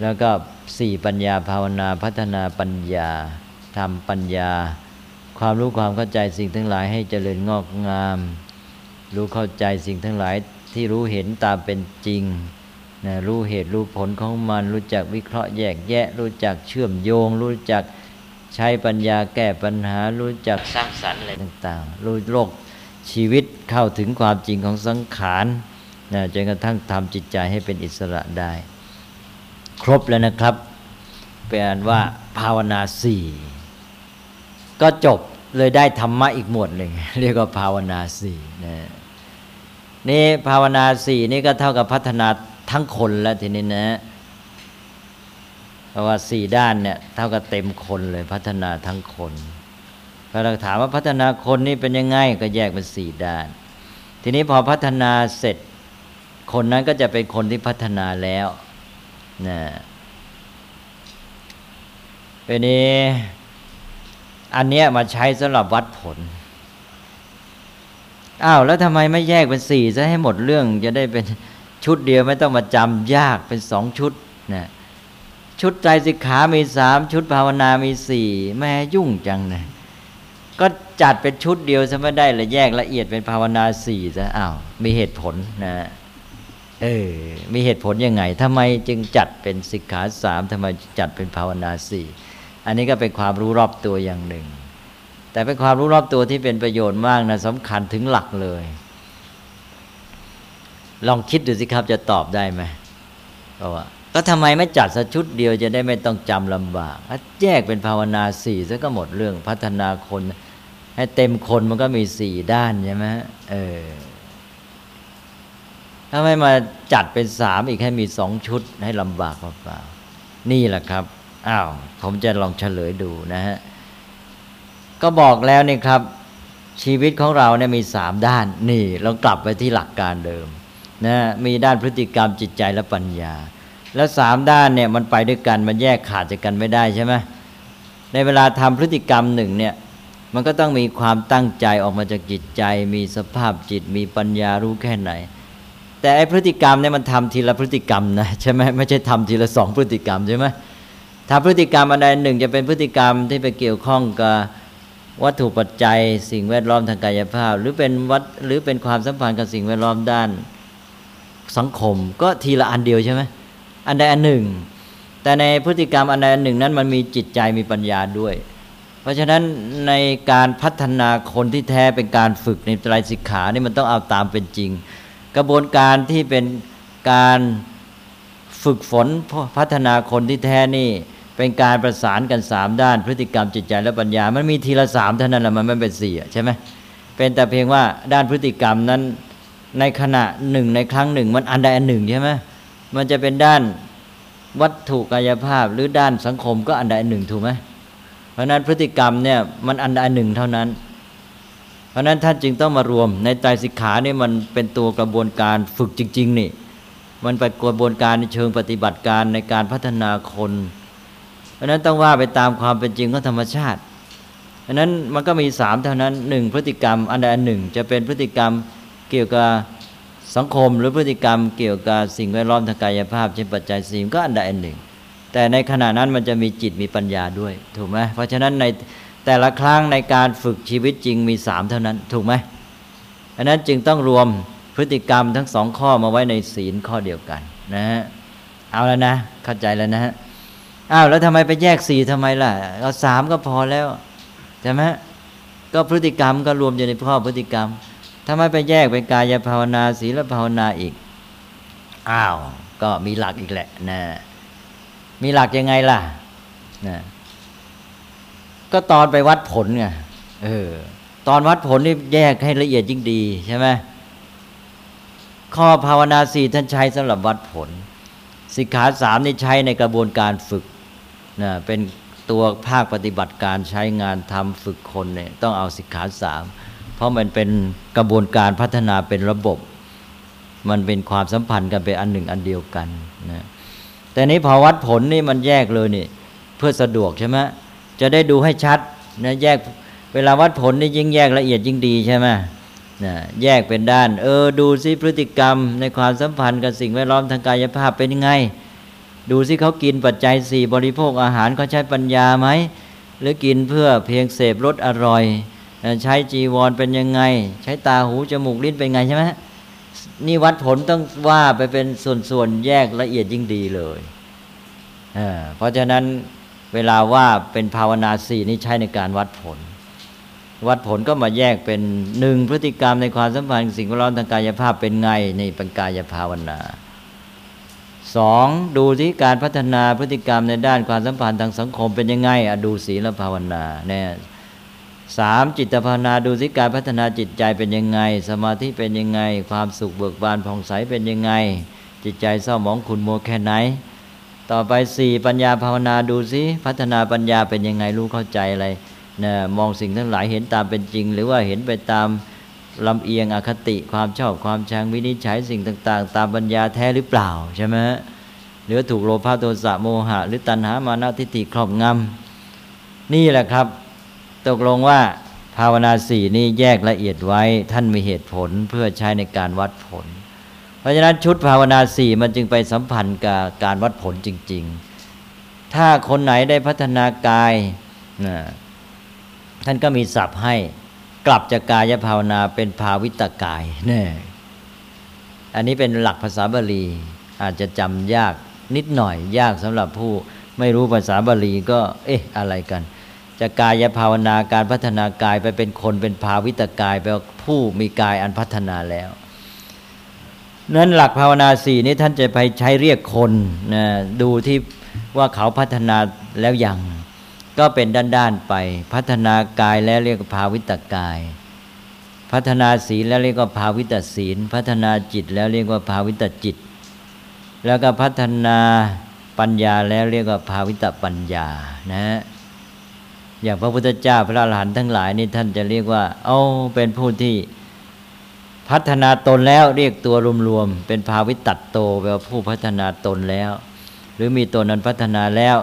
แล้วก็สี่ปัญญาภาวนาพัฒนาปัญญาทำปัญญา ความรู้ความเข้าใจสิ่งทั้งหลายให้เจริญงอกงาม รู้เข้าใจสิ่งทั้งหลายที่รู้เห็นตามเป็นจริงนะรู้เหตุรู้ผลของมัน รู้จักวิเคราะห์แยกแยะ รู้จักเชื่อมโยง รู้จักใช้ปัญญาแก้ปัญหา รู้จักสร้างสรรค์อะไรต่างๆ รู้โลก ชีวิตเข้าถึงความจริงของสังขารนะจนกระทั่งทำจิตใจให้เป็นอิสระได้ ครบแล้วนะครับแปลว่าภาวนาสี่ก็จบเลยได้ธรรมะอีกหมวดหนึ่งเรียกว่าภาวนาสี่นะนี่ภาวนาสี่นี่ก็เท่ากับพัฒนาทั้งคนแล้วทีนี้นะเพราะว่าสี่ด้านเนี่ยเท่ากับเต็มคนเลยพัฒนาทั้งคน พอเราถามว่าพัฒนาคนนี่เป็นยังไงก็แยกเป็นสี่ด้าน ทีนี้พอพัฒนาเสร็จ คนนั้นก็จะเป็นคนที่พัฒนาแล้วนะเป็นนี้อันเนี้ยมาใช้สำหรับวัดผลอ้าวแล้วทำไมไม่แยกเป็นสี่ซะให้หมดเรื่อง จะได้เป็นชุดเดียวไม่ต้องมาจำยากเป็นสองชุดนะชุดใจสิกขามีสามชุดภาวนามีสี่แม่ยุ่งจังนะ ก็จัดเป็นชุดเดียวซะไม่ได้เลยแยกละเอียดเป็นภาวนาสี่ซะอ้าวมีเหตุผลนะเออมีเหตุผลยังไงทำไมจึงจัดเป็นสิกขาสามทำไมจัดเป็นภาวนาสี่อันนี้ก็เป็นความรู้รอบตัวอย่างหนึ่ง แต่เป็นความรู้รอบตัวที่เป็นประโยชน์มากนะสำคัญถึงหลักเลย ลองคิดดูสิครับจะตอบได้ไหมเพราะว่าก็ทำไมไม่จัดสักชุดเดียวจะได้ไม่ต้องจำลำบากแยกเป็นภาวนาสี่ซะก็หมดเรื่องพัฒนาคน ให้เต็มคนมันก็มีสี่ด้านใช่ไหมเออถ้าไม่มาจัดเป็นสามอีกให้มีสองชุดให้ลำบากเปล่าๆนี่แหละครับอ้าวผมจะลองเฉลยดูนะฮะก็บอกแล้วนี่ครับ ชีวิตของเราเนี่ยมีสามด้านนี่เรากลับไปที่หลักการเดิมนะมีด้านพฤติกรรมจิตใจและปัญญา แล้วสามด้านเนี่ยมันไปด้วยกันมันแยกขาดจากกันไม่ได้ใช่ไหมในเวลาทำพฤติกรรมหนึ่งเนี่ย มันก็ต้องมีความตั้งใจออกมาจากจิตใจ มีสภาพจิต มีปัญญารู้แค่ไหน แต่ไอพฤติกรรมเนี่ยมันทำทีละพฤติกรรมนะใช่ไหมไม่ใช่ทำทีละสองพฤติกรรมใช่ไหมถ้าพฤติกรรมอันใดหนึ่งจะเป็นพฤติกรรมที่ไปเกี่ยวข้องกับวัตถุปัจจัย สิ่งแวดล้อมทางกายภาพ หรือเป็นวัดหรือเป็นความสัมพันธ์กับสิ่งแวดล้อมด้านสังคม ก็ทีละอันเดียวใช่ไหมอันใดอันหนึ่ง แต่ในพฤติกรรมอันใดอันหนึ่งนั้นมันมีจิตใจมีปัญญาด้วย เพราะฉะนั้นในการพัฒนาคนที่แท้เป็นการฝึกในไตรสิกขานี่มันต้องเอาตามเป็นจริง กระบวนการที่เป็นการฝึกฝนพัฒนาคนที่แท้นี่เป็นการประสานกันสามด้าน พฤติกรรมจิตใจและปัญญา มันมีทีละสามเท่านั้นแหละมันไม่เป็นสี่ใช่ไหมเป็นแต่เพียงว่าด้านพฤติกรรมนั้นในขณะหนึ่งในครั้งหนึ่ง มันอันใดอันหนึ่งใช่ไหมมันจะเป็นด้านวัตถุกายภาพหรือด้านสังคมก็อันใดอันหนึ่งถูกไหม เพราะนั้นพฤติกรรมเนี่ยมันอันใดหนึ่งเท่านั้น เพราะนั้นท่านจึงต้องมารวม ในใจสิกขาเนี่ยมันเป็นตัวกระบวนการฝึกจริง ๆ นี่ มันเป็นกระบวนการในเชิงปฏิบัติการในการพัฒนาคน เพราะนั้นต้องว่าไปตามความเป็นจริงของธรรมชาติ เพราะนั้นมันก็มีสามเท่านั้นหนึ่งพฤติกรรมอันใดอันหนึ่ง จะเป็นพฤติกรรมเกี่ยวกับสังคมหรือพฤติกรรมเกี่ยวกับสิ่งแวดล้อมทางกายภาพเช่นปัจจัยสี่ก็อันใดอันหนึ่ง แต่ในขณะนั้นมันจะมีจิตมีปัญญาด้วยถูกไหมเพราะฉะนั้นในแต่ละครั้งในการฝึกชีวิตจริงมีสามเท่านั้นถูกไหมอันนั้นจึงต้องรวมพฤติกรรมทั้งสองข้อมาไว้ในศีลข้อเดียวกันนะฮะเอาแล้วนะ เข้าใจแล้วนะฮะอ้าวแล้วทำไมไปแยกสี่ทำไมล่ะเอาสามก็พอแล้วใช่ไหมก็พฤติกรรมก็รวมอยู่ในข้อพฤติกรรมทำไมไปแยกเป็นกายภาวนาศีลภาวนาอีกอ้าวก็มีหลักอีกแหละนะ มีหลักยังไงล่ะนะก็ตอนไปวัดผลไงเออ ตอนวัดผลนี่แยกให้ละเอียดยิ่งดีใช่ไหมข้อภาวนาสี่ท่านใช้สำหรับวัดผล สิกขาสามนี่ใช้ในกระบวนการฝึกนะเป็นตัวภาคปฏิบัติการใช้งานทำฝึกคนเนี่ยต้องเอาสิกขาสามเพราะมันเป็นกระบวนการพัฒนาเป็นระบบ มันเป็นความสัมพันธ์กันเป็นอันหนึ่งอันเดียวกันนะ แต่นี้พอวัดผลนี่มันแยกเลยนี่ เพื่อสะดวกใช่ไหมจะได้ดูให้ชัดนะแยกเวลาวัดผลนี่ยิ่งแยกละเอียดยิ่งดีใช่ไหมนะแยกเป็นด้าน เออดูซิพฤติกรรมในความสัมพันธ์กับสิ่งแวดล้อมทางกายภาพเป็นยังไง ดูซิเขากินปัจจัยสี่บริโภคอาหารเขาใช้ปัญญาไหมหรือกินเพื่อเพียงเสพรสอร่อย ใช้จีวรเป็นยังไง ใช้ตาหูจมูกลิ้นเป็นไงใช่ไหม นี่วัดผลต้องว่าไปเป็นส่วนๆแยกละเอียดยิ่งดีเลยเเพราะฉะนั้นเวลาว่าเป็นภาวนาสี่นี่ใช้ในการวัดผล วัดผลก็มาแยกเป็นหนึ่งพฤติกรรมในความสัมพันธ์สิ่งแวดล้อมทางกายภาพเป็นไงนี่เป็นกายภาวนาสองดูที่การพัฒนาพฤติกรรมในด้านความสัมพันธ์ทางสังคมเป็นยังไงอดูศีลภาวนาเนี่ย สามจิตภาวนาดูสิการพัฒนาจิตใจเป็นยังไง สมาธิเป็นยังไง ความสุขเบิกบานผ่องใสเป็นยังไง จิตใจเศร้าหมองขุ่นมัวแค่ไหน ต่อไปสี่ปัญญาภาวนาดูสิพัฒนาปัญญาเป็นยังไงรู้เข้าใจอะไรนะมองสิ่งทั้งหลายเห็นตามเป็นจริง หรือว่าเห็นไปตามลำเอียงอคติความชอบความชังวินิจฉัยสิ่งต่าง ๆ ตามปัญญาแท้หรือเปล่าใช่ไหมหรือถูกโลภะโทสะโมหะ หรือตัณหามานะทิฏฐิครอบงำนี่แหละครับ ตกลงว่าภาวนาสี่นี่แยกละเอียดไว้ท่านมีเหตุผลเพื่อใช้ในการวัดผล เพราะฉะนั้นชุดภาวนาสี่มันจึงไปสัมพันธ์กับการวัดผลจริง ๆ ถ้าคนไหนได้พัฒนากายนะท่านก็มีศัพท์ให้กลับจากกายภาวนาเป็นภาวิตกายเนี่ยอันนี้เป็นหลักภาษาบาลีอาจจะจำยากนิดหน่อยยากสำหรับผู้ไม่รู้ภาษาบาลีก็เอ๊ะอะไรกัน จะกายภาวนาการพัฒนากายไปเป็นคนเป็นภาวิตกายแปลว่าผู้มีกายอันพัฒนาแล้วนั้นหลักภาวนาสี่นี้ท่านจะไปใช้เรียกคนนะดูที่ว่าเขาพัฒนาแล้วยังก็เป็นด้านๆไปพัฒนากายแล้วเรียกภาวิตกาย พัฒนาศีลแล้วเรียกว่าภาวิตศีล พัฒนาจิตแล้วเรียกว่าภาวิตจิต แล้วก็พัฒนาปัญญาแล้วเรียกว่าภาวิตปัญญานะ อย่างพระพุทธเจ้าพระอรหันต์ทั้งหลายนี่ท่านจะเรียกว่าเอาเป็นผู้ที่พัฒนาตนแล้วเรียกตัวรวมๆเป็นภาวิตัดโตแปลว่าผู้พัฒนาตนแล้ว หรือมีตนนั้นพัฒนาแล้ว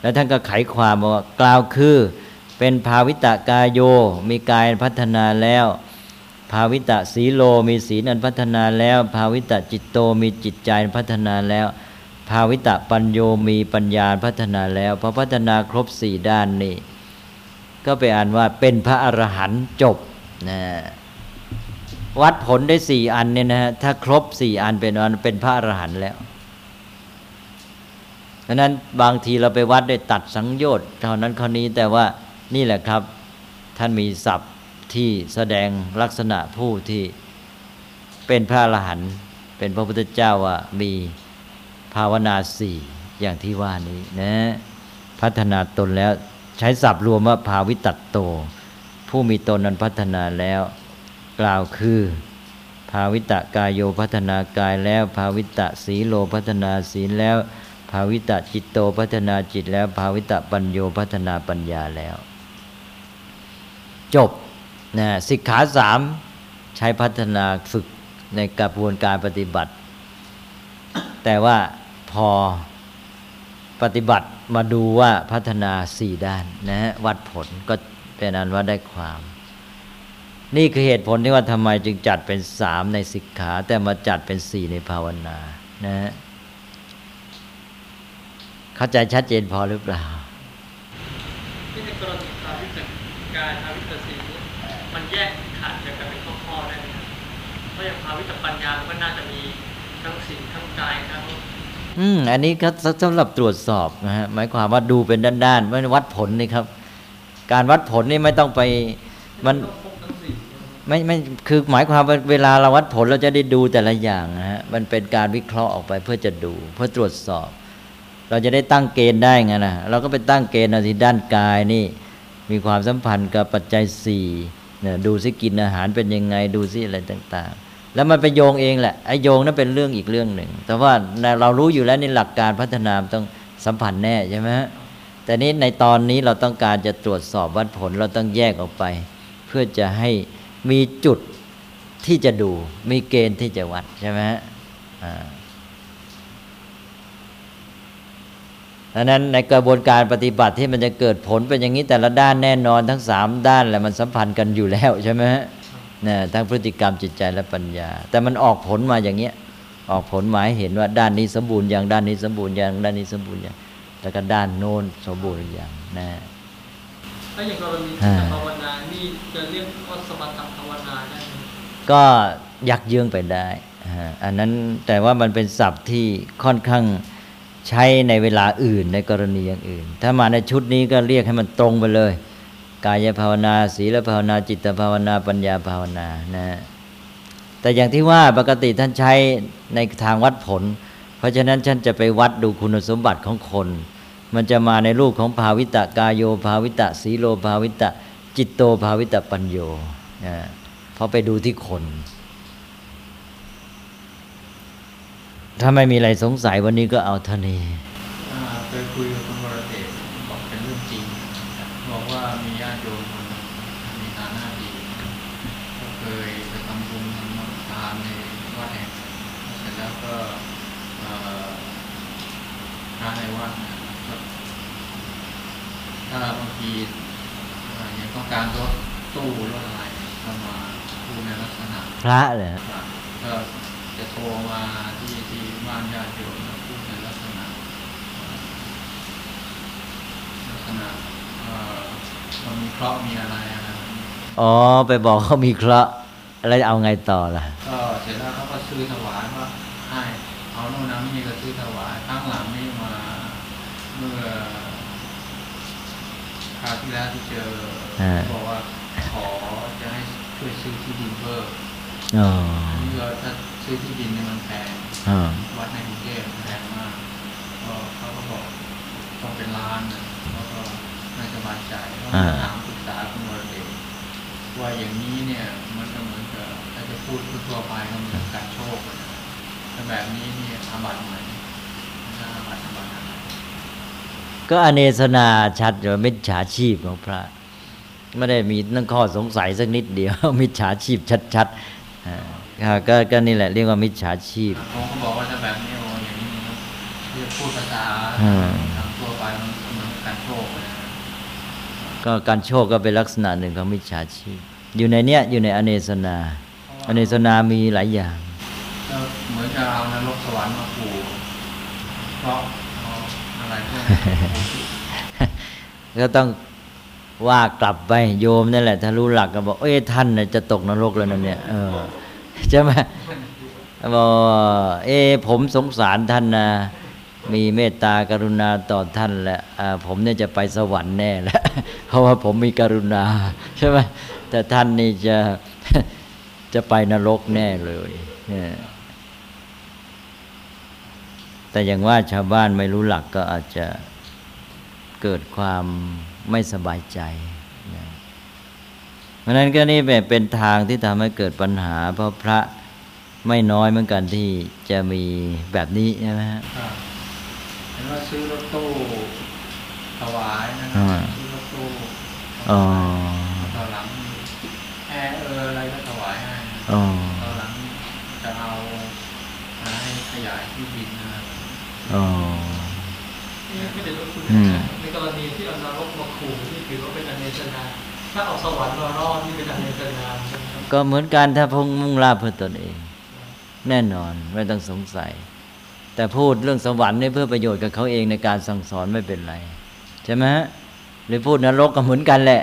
แล้วท่านก็ไขความว่ากล่าวคือ เป็นภาวิตกายโย มีกายพัฒนาแล้ว ภาวิตะสีโลมีศีลอันพัฒนาแล้ว ภาวิตะจิตโตมีจิตใจพัฒนาแล้ว ภาวิตะปัญโยมีปัญญาพัฒนาแล้วพอพัฒนาครบสี่ด้านนี้ ก็ไปอ่านว่าเป็นพระอรหันต์จบนะวัดผลได้สี่อันเนี่ยนะฮะถ้าครบสี่อันเป็นอันเป็นพระอรหันต์แล้วดังนั้นบางทีเราไปวัดได้ตัดสังโยชน์เท่านั้นคนนี้แต่ว่านี่แหละครับ ท่านมีศัพท์ที่แสดงลักษณะผู้ที่เป็นพระอรหันต์เป็นพระพุทธเจ้าว่ามีภาวนาสี่อย่างที่ว่านี้นะ พัฒนาตนแล้ว ใช้ศัพท์รวมว่าภาวิตัดโต ผู้มีตนนั้นพัฒนาแล้ว กล่าวคือ ภาวิตะกายโยพัฒนากายแล้ว ภาวิตะสีโลพัฒนาศีลแล้ว ภาวิตะจิตโตพัฒนาจิตแล้ว ภาวิตะปัญโยพัฒนาปัญญาแล้ว จบนะสิกขาสามใช้พัฒนาฝึกในกระบวนการปฏิบัติ แต่ว่าพอปฏิบัติ มาดูว่าพัฒนาสี่ด้านนะฮะวัดผลก็เป็นอันว่าได้ความ นี่คือเหตุผลที่ว่าทำไมจึงจัดเป็นสามในสิกขา แต่มาจัดเป็นสี่ในภาวนานะฮะเข้าใจชัดเจนพอหรือเปล่าที่ในกรณีภาวิตกายภาวิตสีมันแยกขาดจากกันเป็นข้อๆได้ไหมเพราะอย่างภาวิตปัญญามันก็น่าจะมีทั้งสิ่งทั้งกายทั้ง อืมอันนี้ก็สำหรับตรวจสอบนะฮะหมายความว่าดูเป็นด้านๆไม่วัดผลนี่ครับ การวัดผลนี่ไม่ต้องไปมันไม่ไม่คือหมายความว่าเวลาเราวัดผลเราจะได้ดูแต่ละอย่างนะฮะมันเป็นการวิเคราะห์ออกไปเพื่อจะดู เพื่อตรวจสอบ เราจะได้ตั้งเกณฑ์ได้ไงนะเราก็ไปตั้งเกณฑ์เอาที่ด้านกายนี่ มีความสัมพันธ์กับปัจจัยสี่เนี่ยดูซิกินอาหารเป็นยังไงดูซิอะไรต่าง ๆ แล้วมันไปโยงเองแหละไอ้โยงนั้นเป็นเรื่องอีกเรื่องหนึ่ง แต่ว่าเรารู้อยู่แล้วในหลักการพัฒนาต้องสัมพันธ์แน่ใช่ไหมฮะแต่นี้ในตอนนี้เราต้องการจะตรวจสอบวัดผลเราต้องแยกออกไป เพื่อจะให้มีจุดที่จะดู มีเกณฑ์ที่จะวัดใช่ไหมฮะดังนั้นในกระบวนการปฏิบัติที่มันจะเกิดผลเป็นอย่างนี้แต่ละด้านแน่นอนทั้งสามด้านแหละมันสัมพันธ์กันอยู่แล้วใช่ไหมฮะ นี่ยทั้งพฤติกรรมจิตใจและปัญญา แต่มันออกผลมาอย่างเงี้ย ออกผลหมายเห็นว่าด้านนี้สมบูรณ์อย่างด้านนี้สมบูรณ์อย่างด้านนี้สมบูรณ์อย่าง แล้วก็ด้านโน้นสมบูรณ์อย่างนะถ้าอย่างกรณีอ่าจิตภาวนานี่จะเรียกว่าสมถภาวนาได้ไหมก็ยักเยื้องไปได้ฮะอันนั้นแต่ว่ามันเป็นศัพท์ที่ค่อนข้างใช้ในเวลาอื่นในกรณีอย่างอื่น ถ้ามาในชุดนี้ก็เรียกให้มันตรงไปเลย กายภาวนา ศีลภาวนา จิตภาวนา ปัญญาภาวนานะ แต่อย่างที่ว่าปกติท่านใช้ในทางวัดผล เพราะฉะนั้นฉันจะไปวัดดูคุณสมบัติของคน มันจะมาในรูปของภาวิตะกายโยภาวิตะสีโลภาวิตะ จิตโตภาวิตะปัญโยนะเพราะไปดูที่คน ถ้าไม่มีอะไรสงสัยวันนี้ก็เอาเท่านี้อ่าเคยคุยกับคุณวรเดชบอกเป็นเรื่องจริง บอกว่ามีญาติโยมมีฐานะดีก็เคยไปทำบุญทำทานในวัดแห่งหนึ่งเสร็จแล้วก็เอ่อพระในวัดก็ถ้าบางทีอ่อยังต้องการรถตู้รถอะไรก็มาพูดในลักษณะพระเลยครับก็จะโทรมาที่ที่บ้านญาติโยมแล้วพูดในลักษณะลักษณะ มันมีเคราะห์มีอะไรอะไรแบบนี้อ๋อไปบอกเขามีเคราะห์แล้วเอาไงต่อล่ะก็เสร็จแล้วเขาก็ซื้อถวายว่าให้เอาโน่นน้ำนี่ก็ซื้อถวายข้างหลังนี่มาเมื่อคราวที่แล้วที่เจออ่าบอกว่าขอจะให้ช่วยซื้อที่ดินเพิ่มอ๋อนี่ก็ถ้าซื้อที่ดินเนี่ยมันแพงอ๋อวัดในกรุงเทพแพงมากก็เขาก็บอกต้องเป็นล้านนะเขาก็ไม่ส บายใจก็มาถามปรึกษาคุณวรเดชว่าอย่างนี้เนี่ย มันก็เหมือนกับถ้าจะพูดทั่วๆไปก็เหมือนกับการโชคอะนะถ้าแบบนี้เนี่ยอาบัติไหมถ้าอาบัติอาบัติอะไรก็อเนสนาชัดอยู่ว่ามิจฉาชีพของพระไม่ได้มีนั่งข้อสงสัยสักนิดเดียว มิจฉาชีพชัดๆอ่าก็ก็ก็นี่แหละเรียกว่ามิจฉาชีพผมก็บอกว่าถ้าแบบนี้โอ้อย่างนี้มันที่จะพูดภาษาอืมทางทั่วไปมันก็เหมือนกับการโชคเลยนะ ก็การโชคก็เป็นลักษณะหนึ่งของมิจฉาชีพ อยู่ในเนี้ยอยู่ในอเนสนา อเนสนามีหลายอย่างก็เหมือนจะเอานรกสวรรค์มาขู่เพราะเอาอะไรพวกนี้ก็ต้องว่ากลับไปโยมนั่นแหละ ถ้ารู้หลักก็บอกเอ้ยท่านน่ะจะตกนรกแล้วนะเนี่ยเออใช่ไหมบอกเอ้ผมสงสารท่านนะ มีเมตตากรุณาต่อท่านแหละผมเนี่ยจะไปสวรรค์แน่แล้วเพราะว่าผมมีกรุณาใช่ไหมแต่ท่านนี่จะจะไปนรกแน่เลยแต่อย่างว่าชาวบ้านไม่รู้หลักก็อาจจะเกิดความไม่สบายใจเพราะฉะนั้นก็นี่เป็นเป็นทางที่ทำให้เกิดปัญหา เพราะพระไม่น้อยเหมือนกันที่จะมีแบบนี้ใช่ไหมฮะครับ เห็นว่าซื้อรถตู้ถวายนะครัอ่าบซื้อรถตู้ถอ๋อวายตอนหลังแอร์เอออะไรก็ถวายให้อ๋อตอนหลังจะเอาให้ขยายที่ดินนะครับอ๋อนี่ไม่ได้รู้คุณอืมในกรณีที่เอานรกมาขู่นี่ถือว่าเป็นอเนชนาถ้าเอาสวรรค์มารอดนี่เป็นอเนชนาใช่ไหมครับก็เหมือนกันถ้าพงมุ่งลาภเพื่อตนเอง แน่นอนไม่ต้องสงสัย แต่พูดเรื่องสวรรค์นี่เพื่อประโยชน์กับเขาเองในการสั่งสอนไม่เป็นไร ใช่ไหมฮะหรือพูดนรกก็เหมือนกันแหละ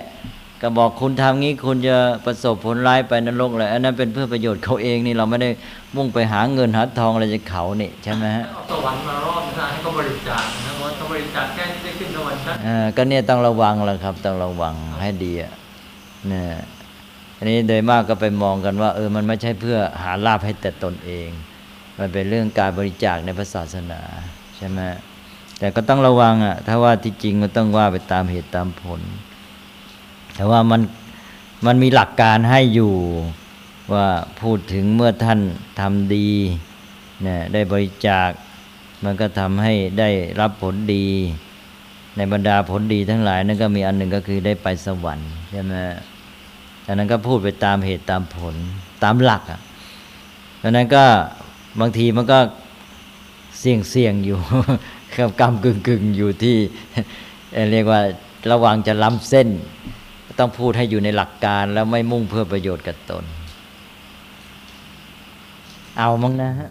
ก็บอกคุณทำงี้คุณจะประสบผลร้ายไปนรกเลยอันนั้นเป็นเพื่อประโยชน์เขาเองนี่เราไม่ได้มุ่งไปหาเงินหาทองอะไรจากเขานี่ใช่ไหมฮะถ้าเอาสวรรค์มารอดนะให้เขาบริจาคนะเพราะว่าเขาบริจาคแค่นี้ได้ขึ้นสวรรค์นะอ่าก็เนี่ยต้องระวังแหละครับ ต้องระวังให้ดีอะเนี่ยอันนี้โดยมากก็ไปมองกันว่า เออมันไม่ใช่เพื่อหาลาภให้แต่ตนเอง มันเป็นเรื่องการบริจาคในพระศาสนาใช่ไหมแต่ก็ต้องระวังอะ ถ้าว่าที่จริงก็ต้องว่าไปตามเหตุตามผล แต่ว่ามันมันมีหลักการให้อยู่ว่าพูดถึงเมื่อท่านทำดีนี่ได้บริจาค มันก็ทำให้ได้รับผลดี ในบรรดาผลดีทั้งหลายนั่นก็มีอันหนึ่งก็คือได้ไปสวรรค์ใช่ไหมอันนั้นก็พูดไปตามเหตุตามผลตามหลักอะเพราะนั้นก็ บางทีมันก็เสี่ยงเสี่ยงอยู่กับกรรมกึ่งกึ่งๆอยู่ที่เอ่อเรียกว่าระวังจะล้ำเส้น ต้องพูดให้อยู่ในหลักการแล้วไม่มุ่งเพื่อประโยชน์กับตน เอามั้งนะฮะ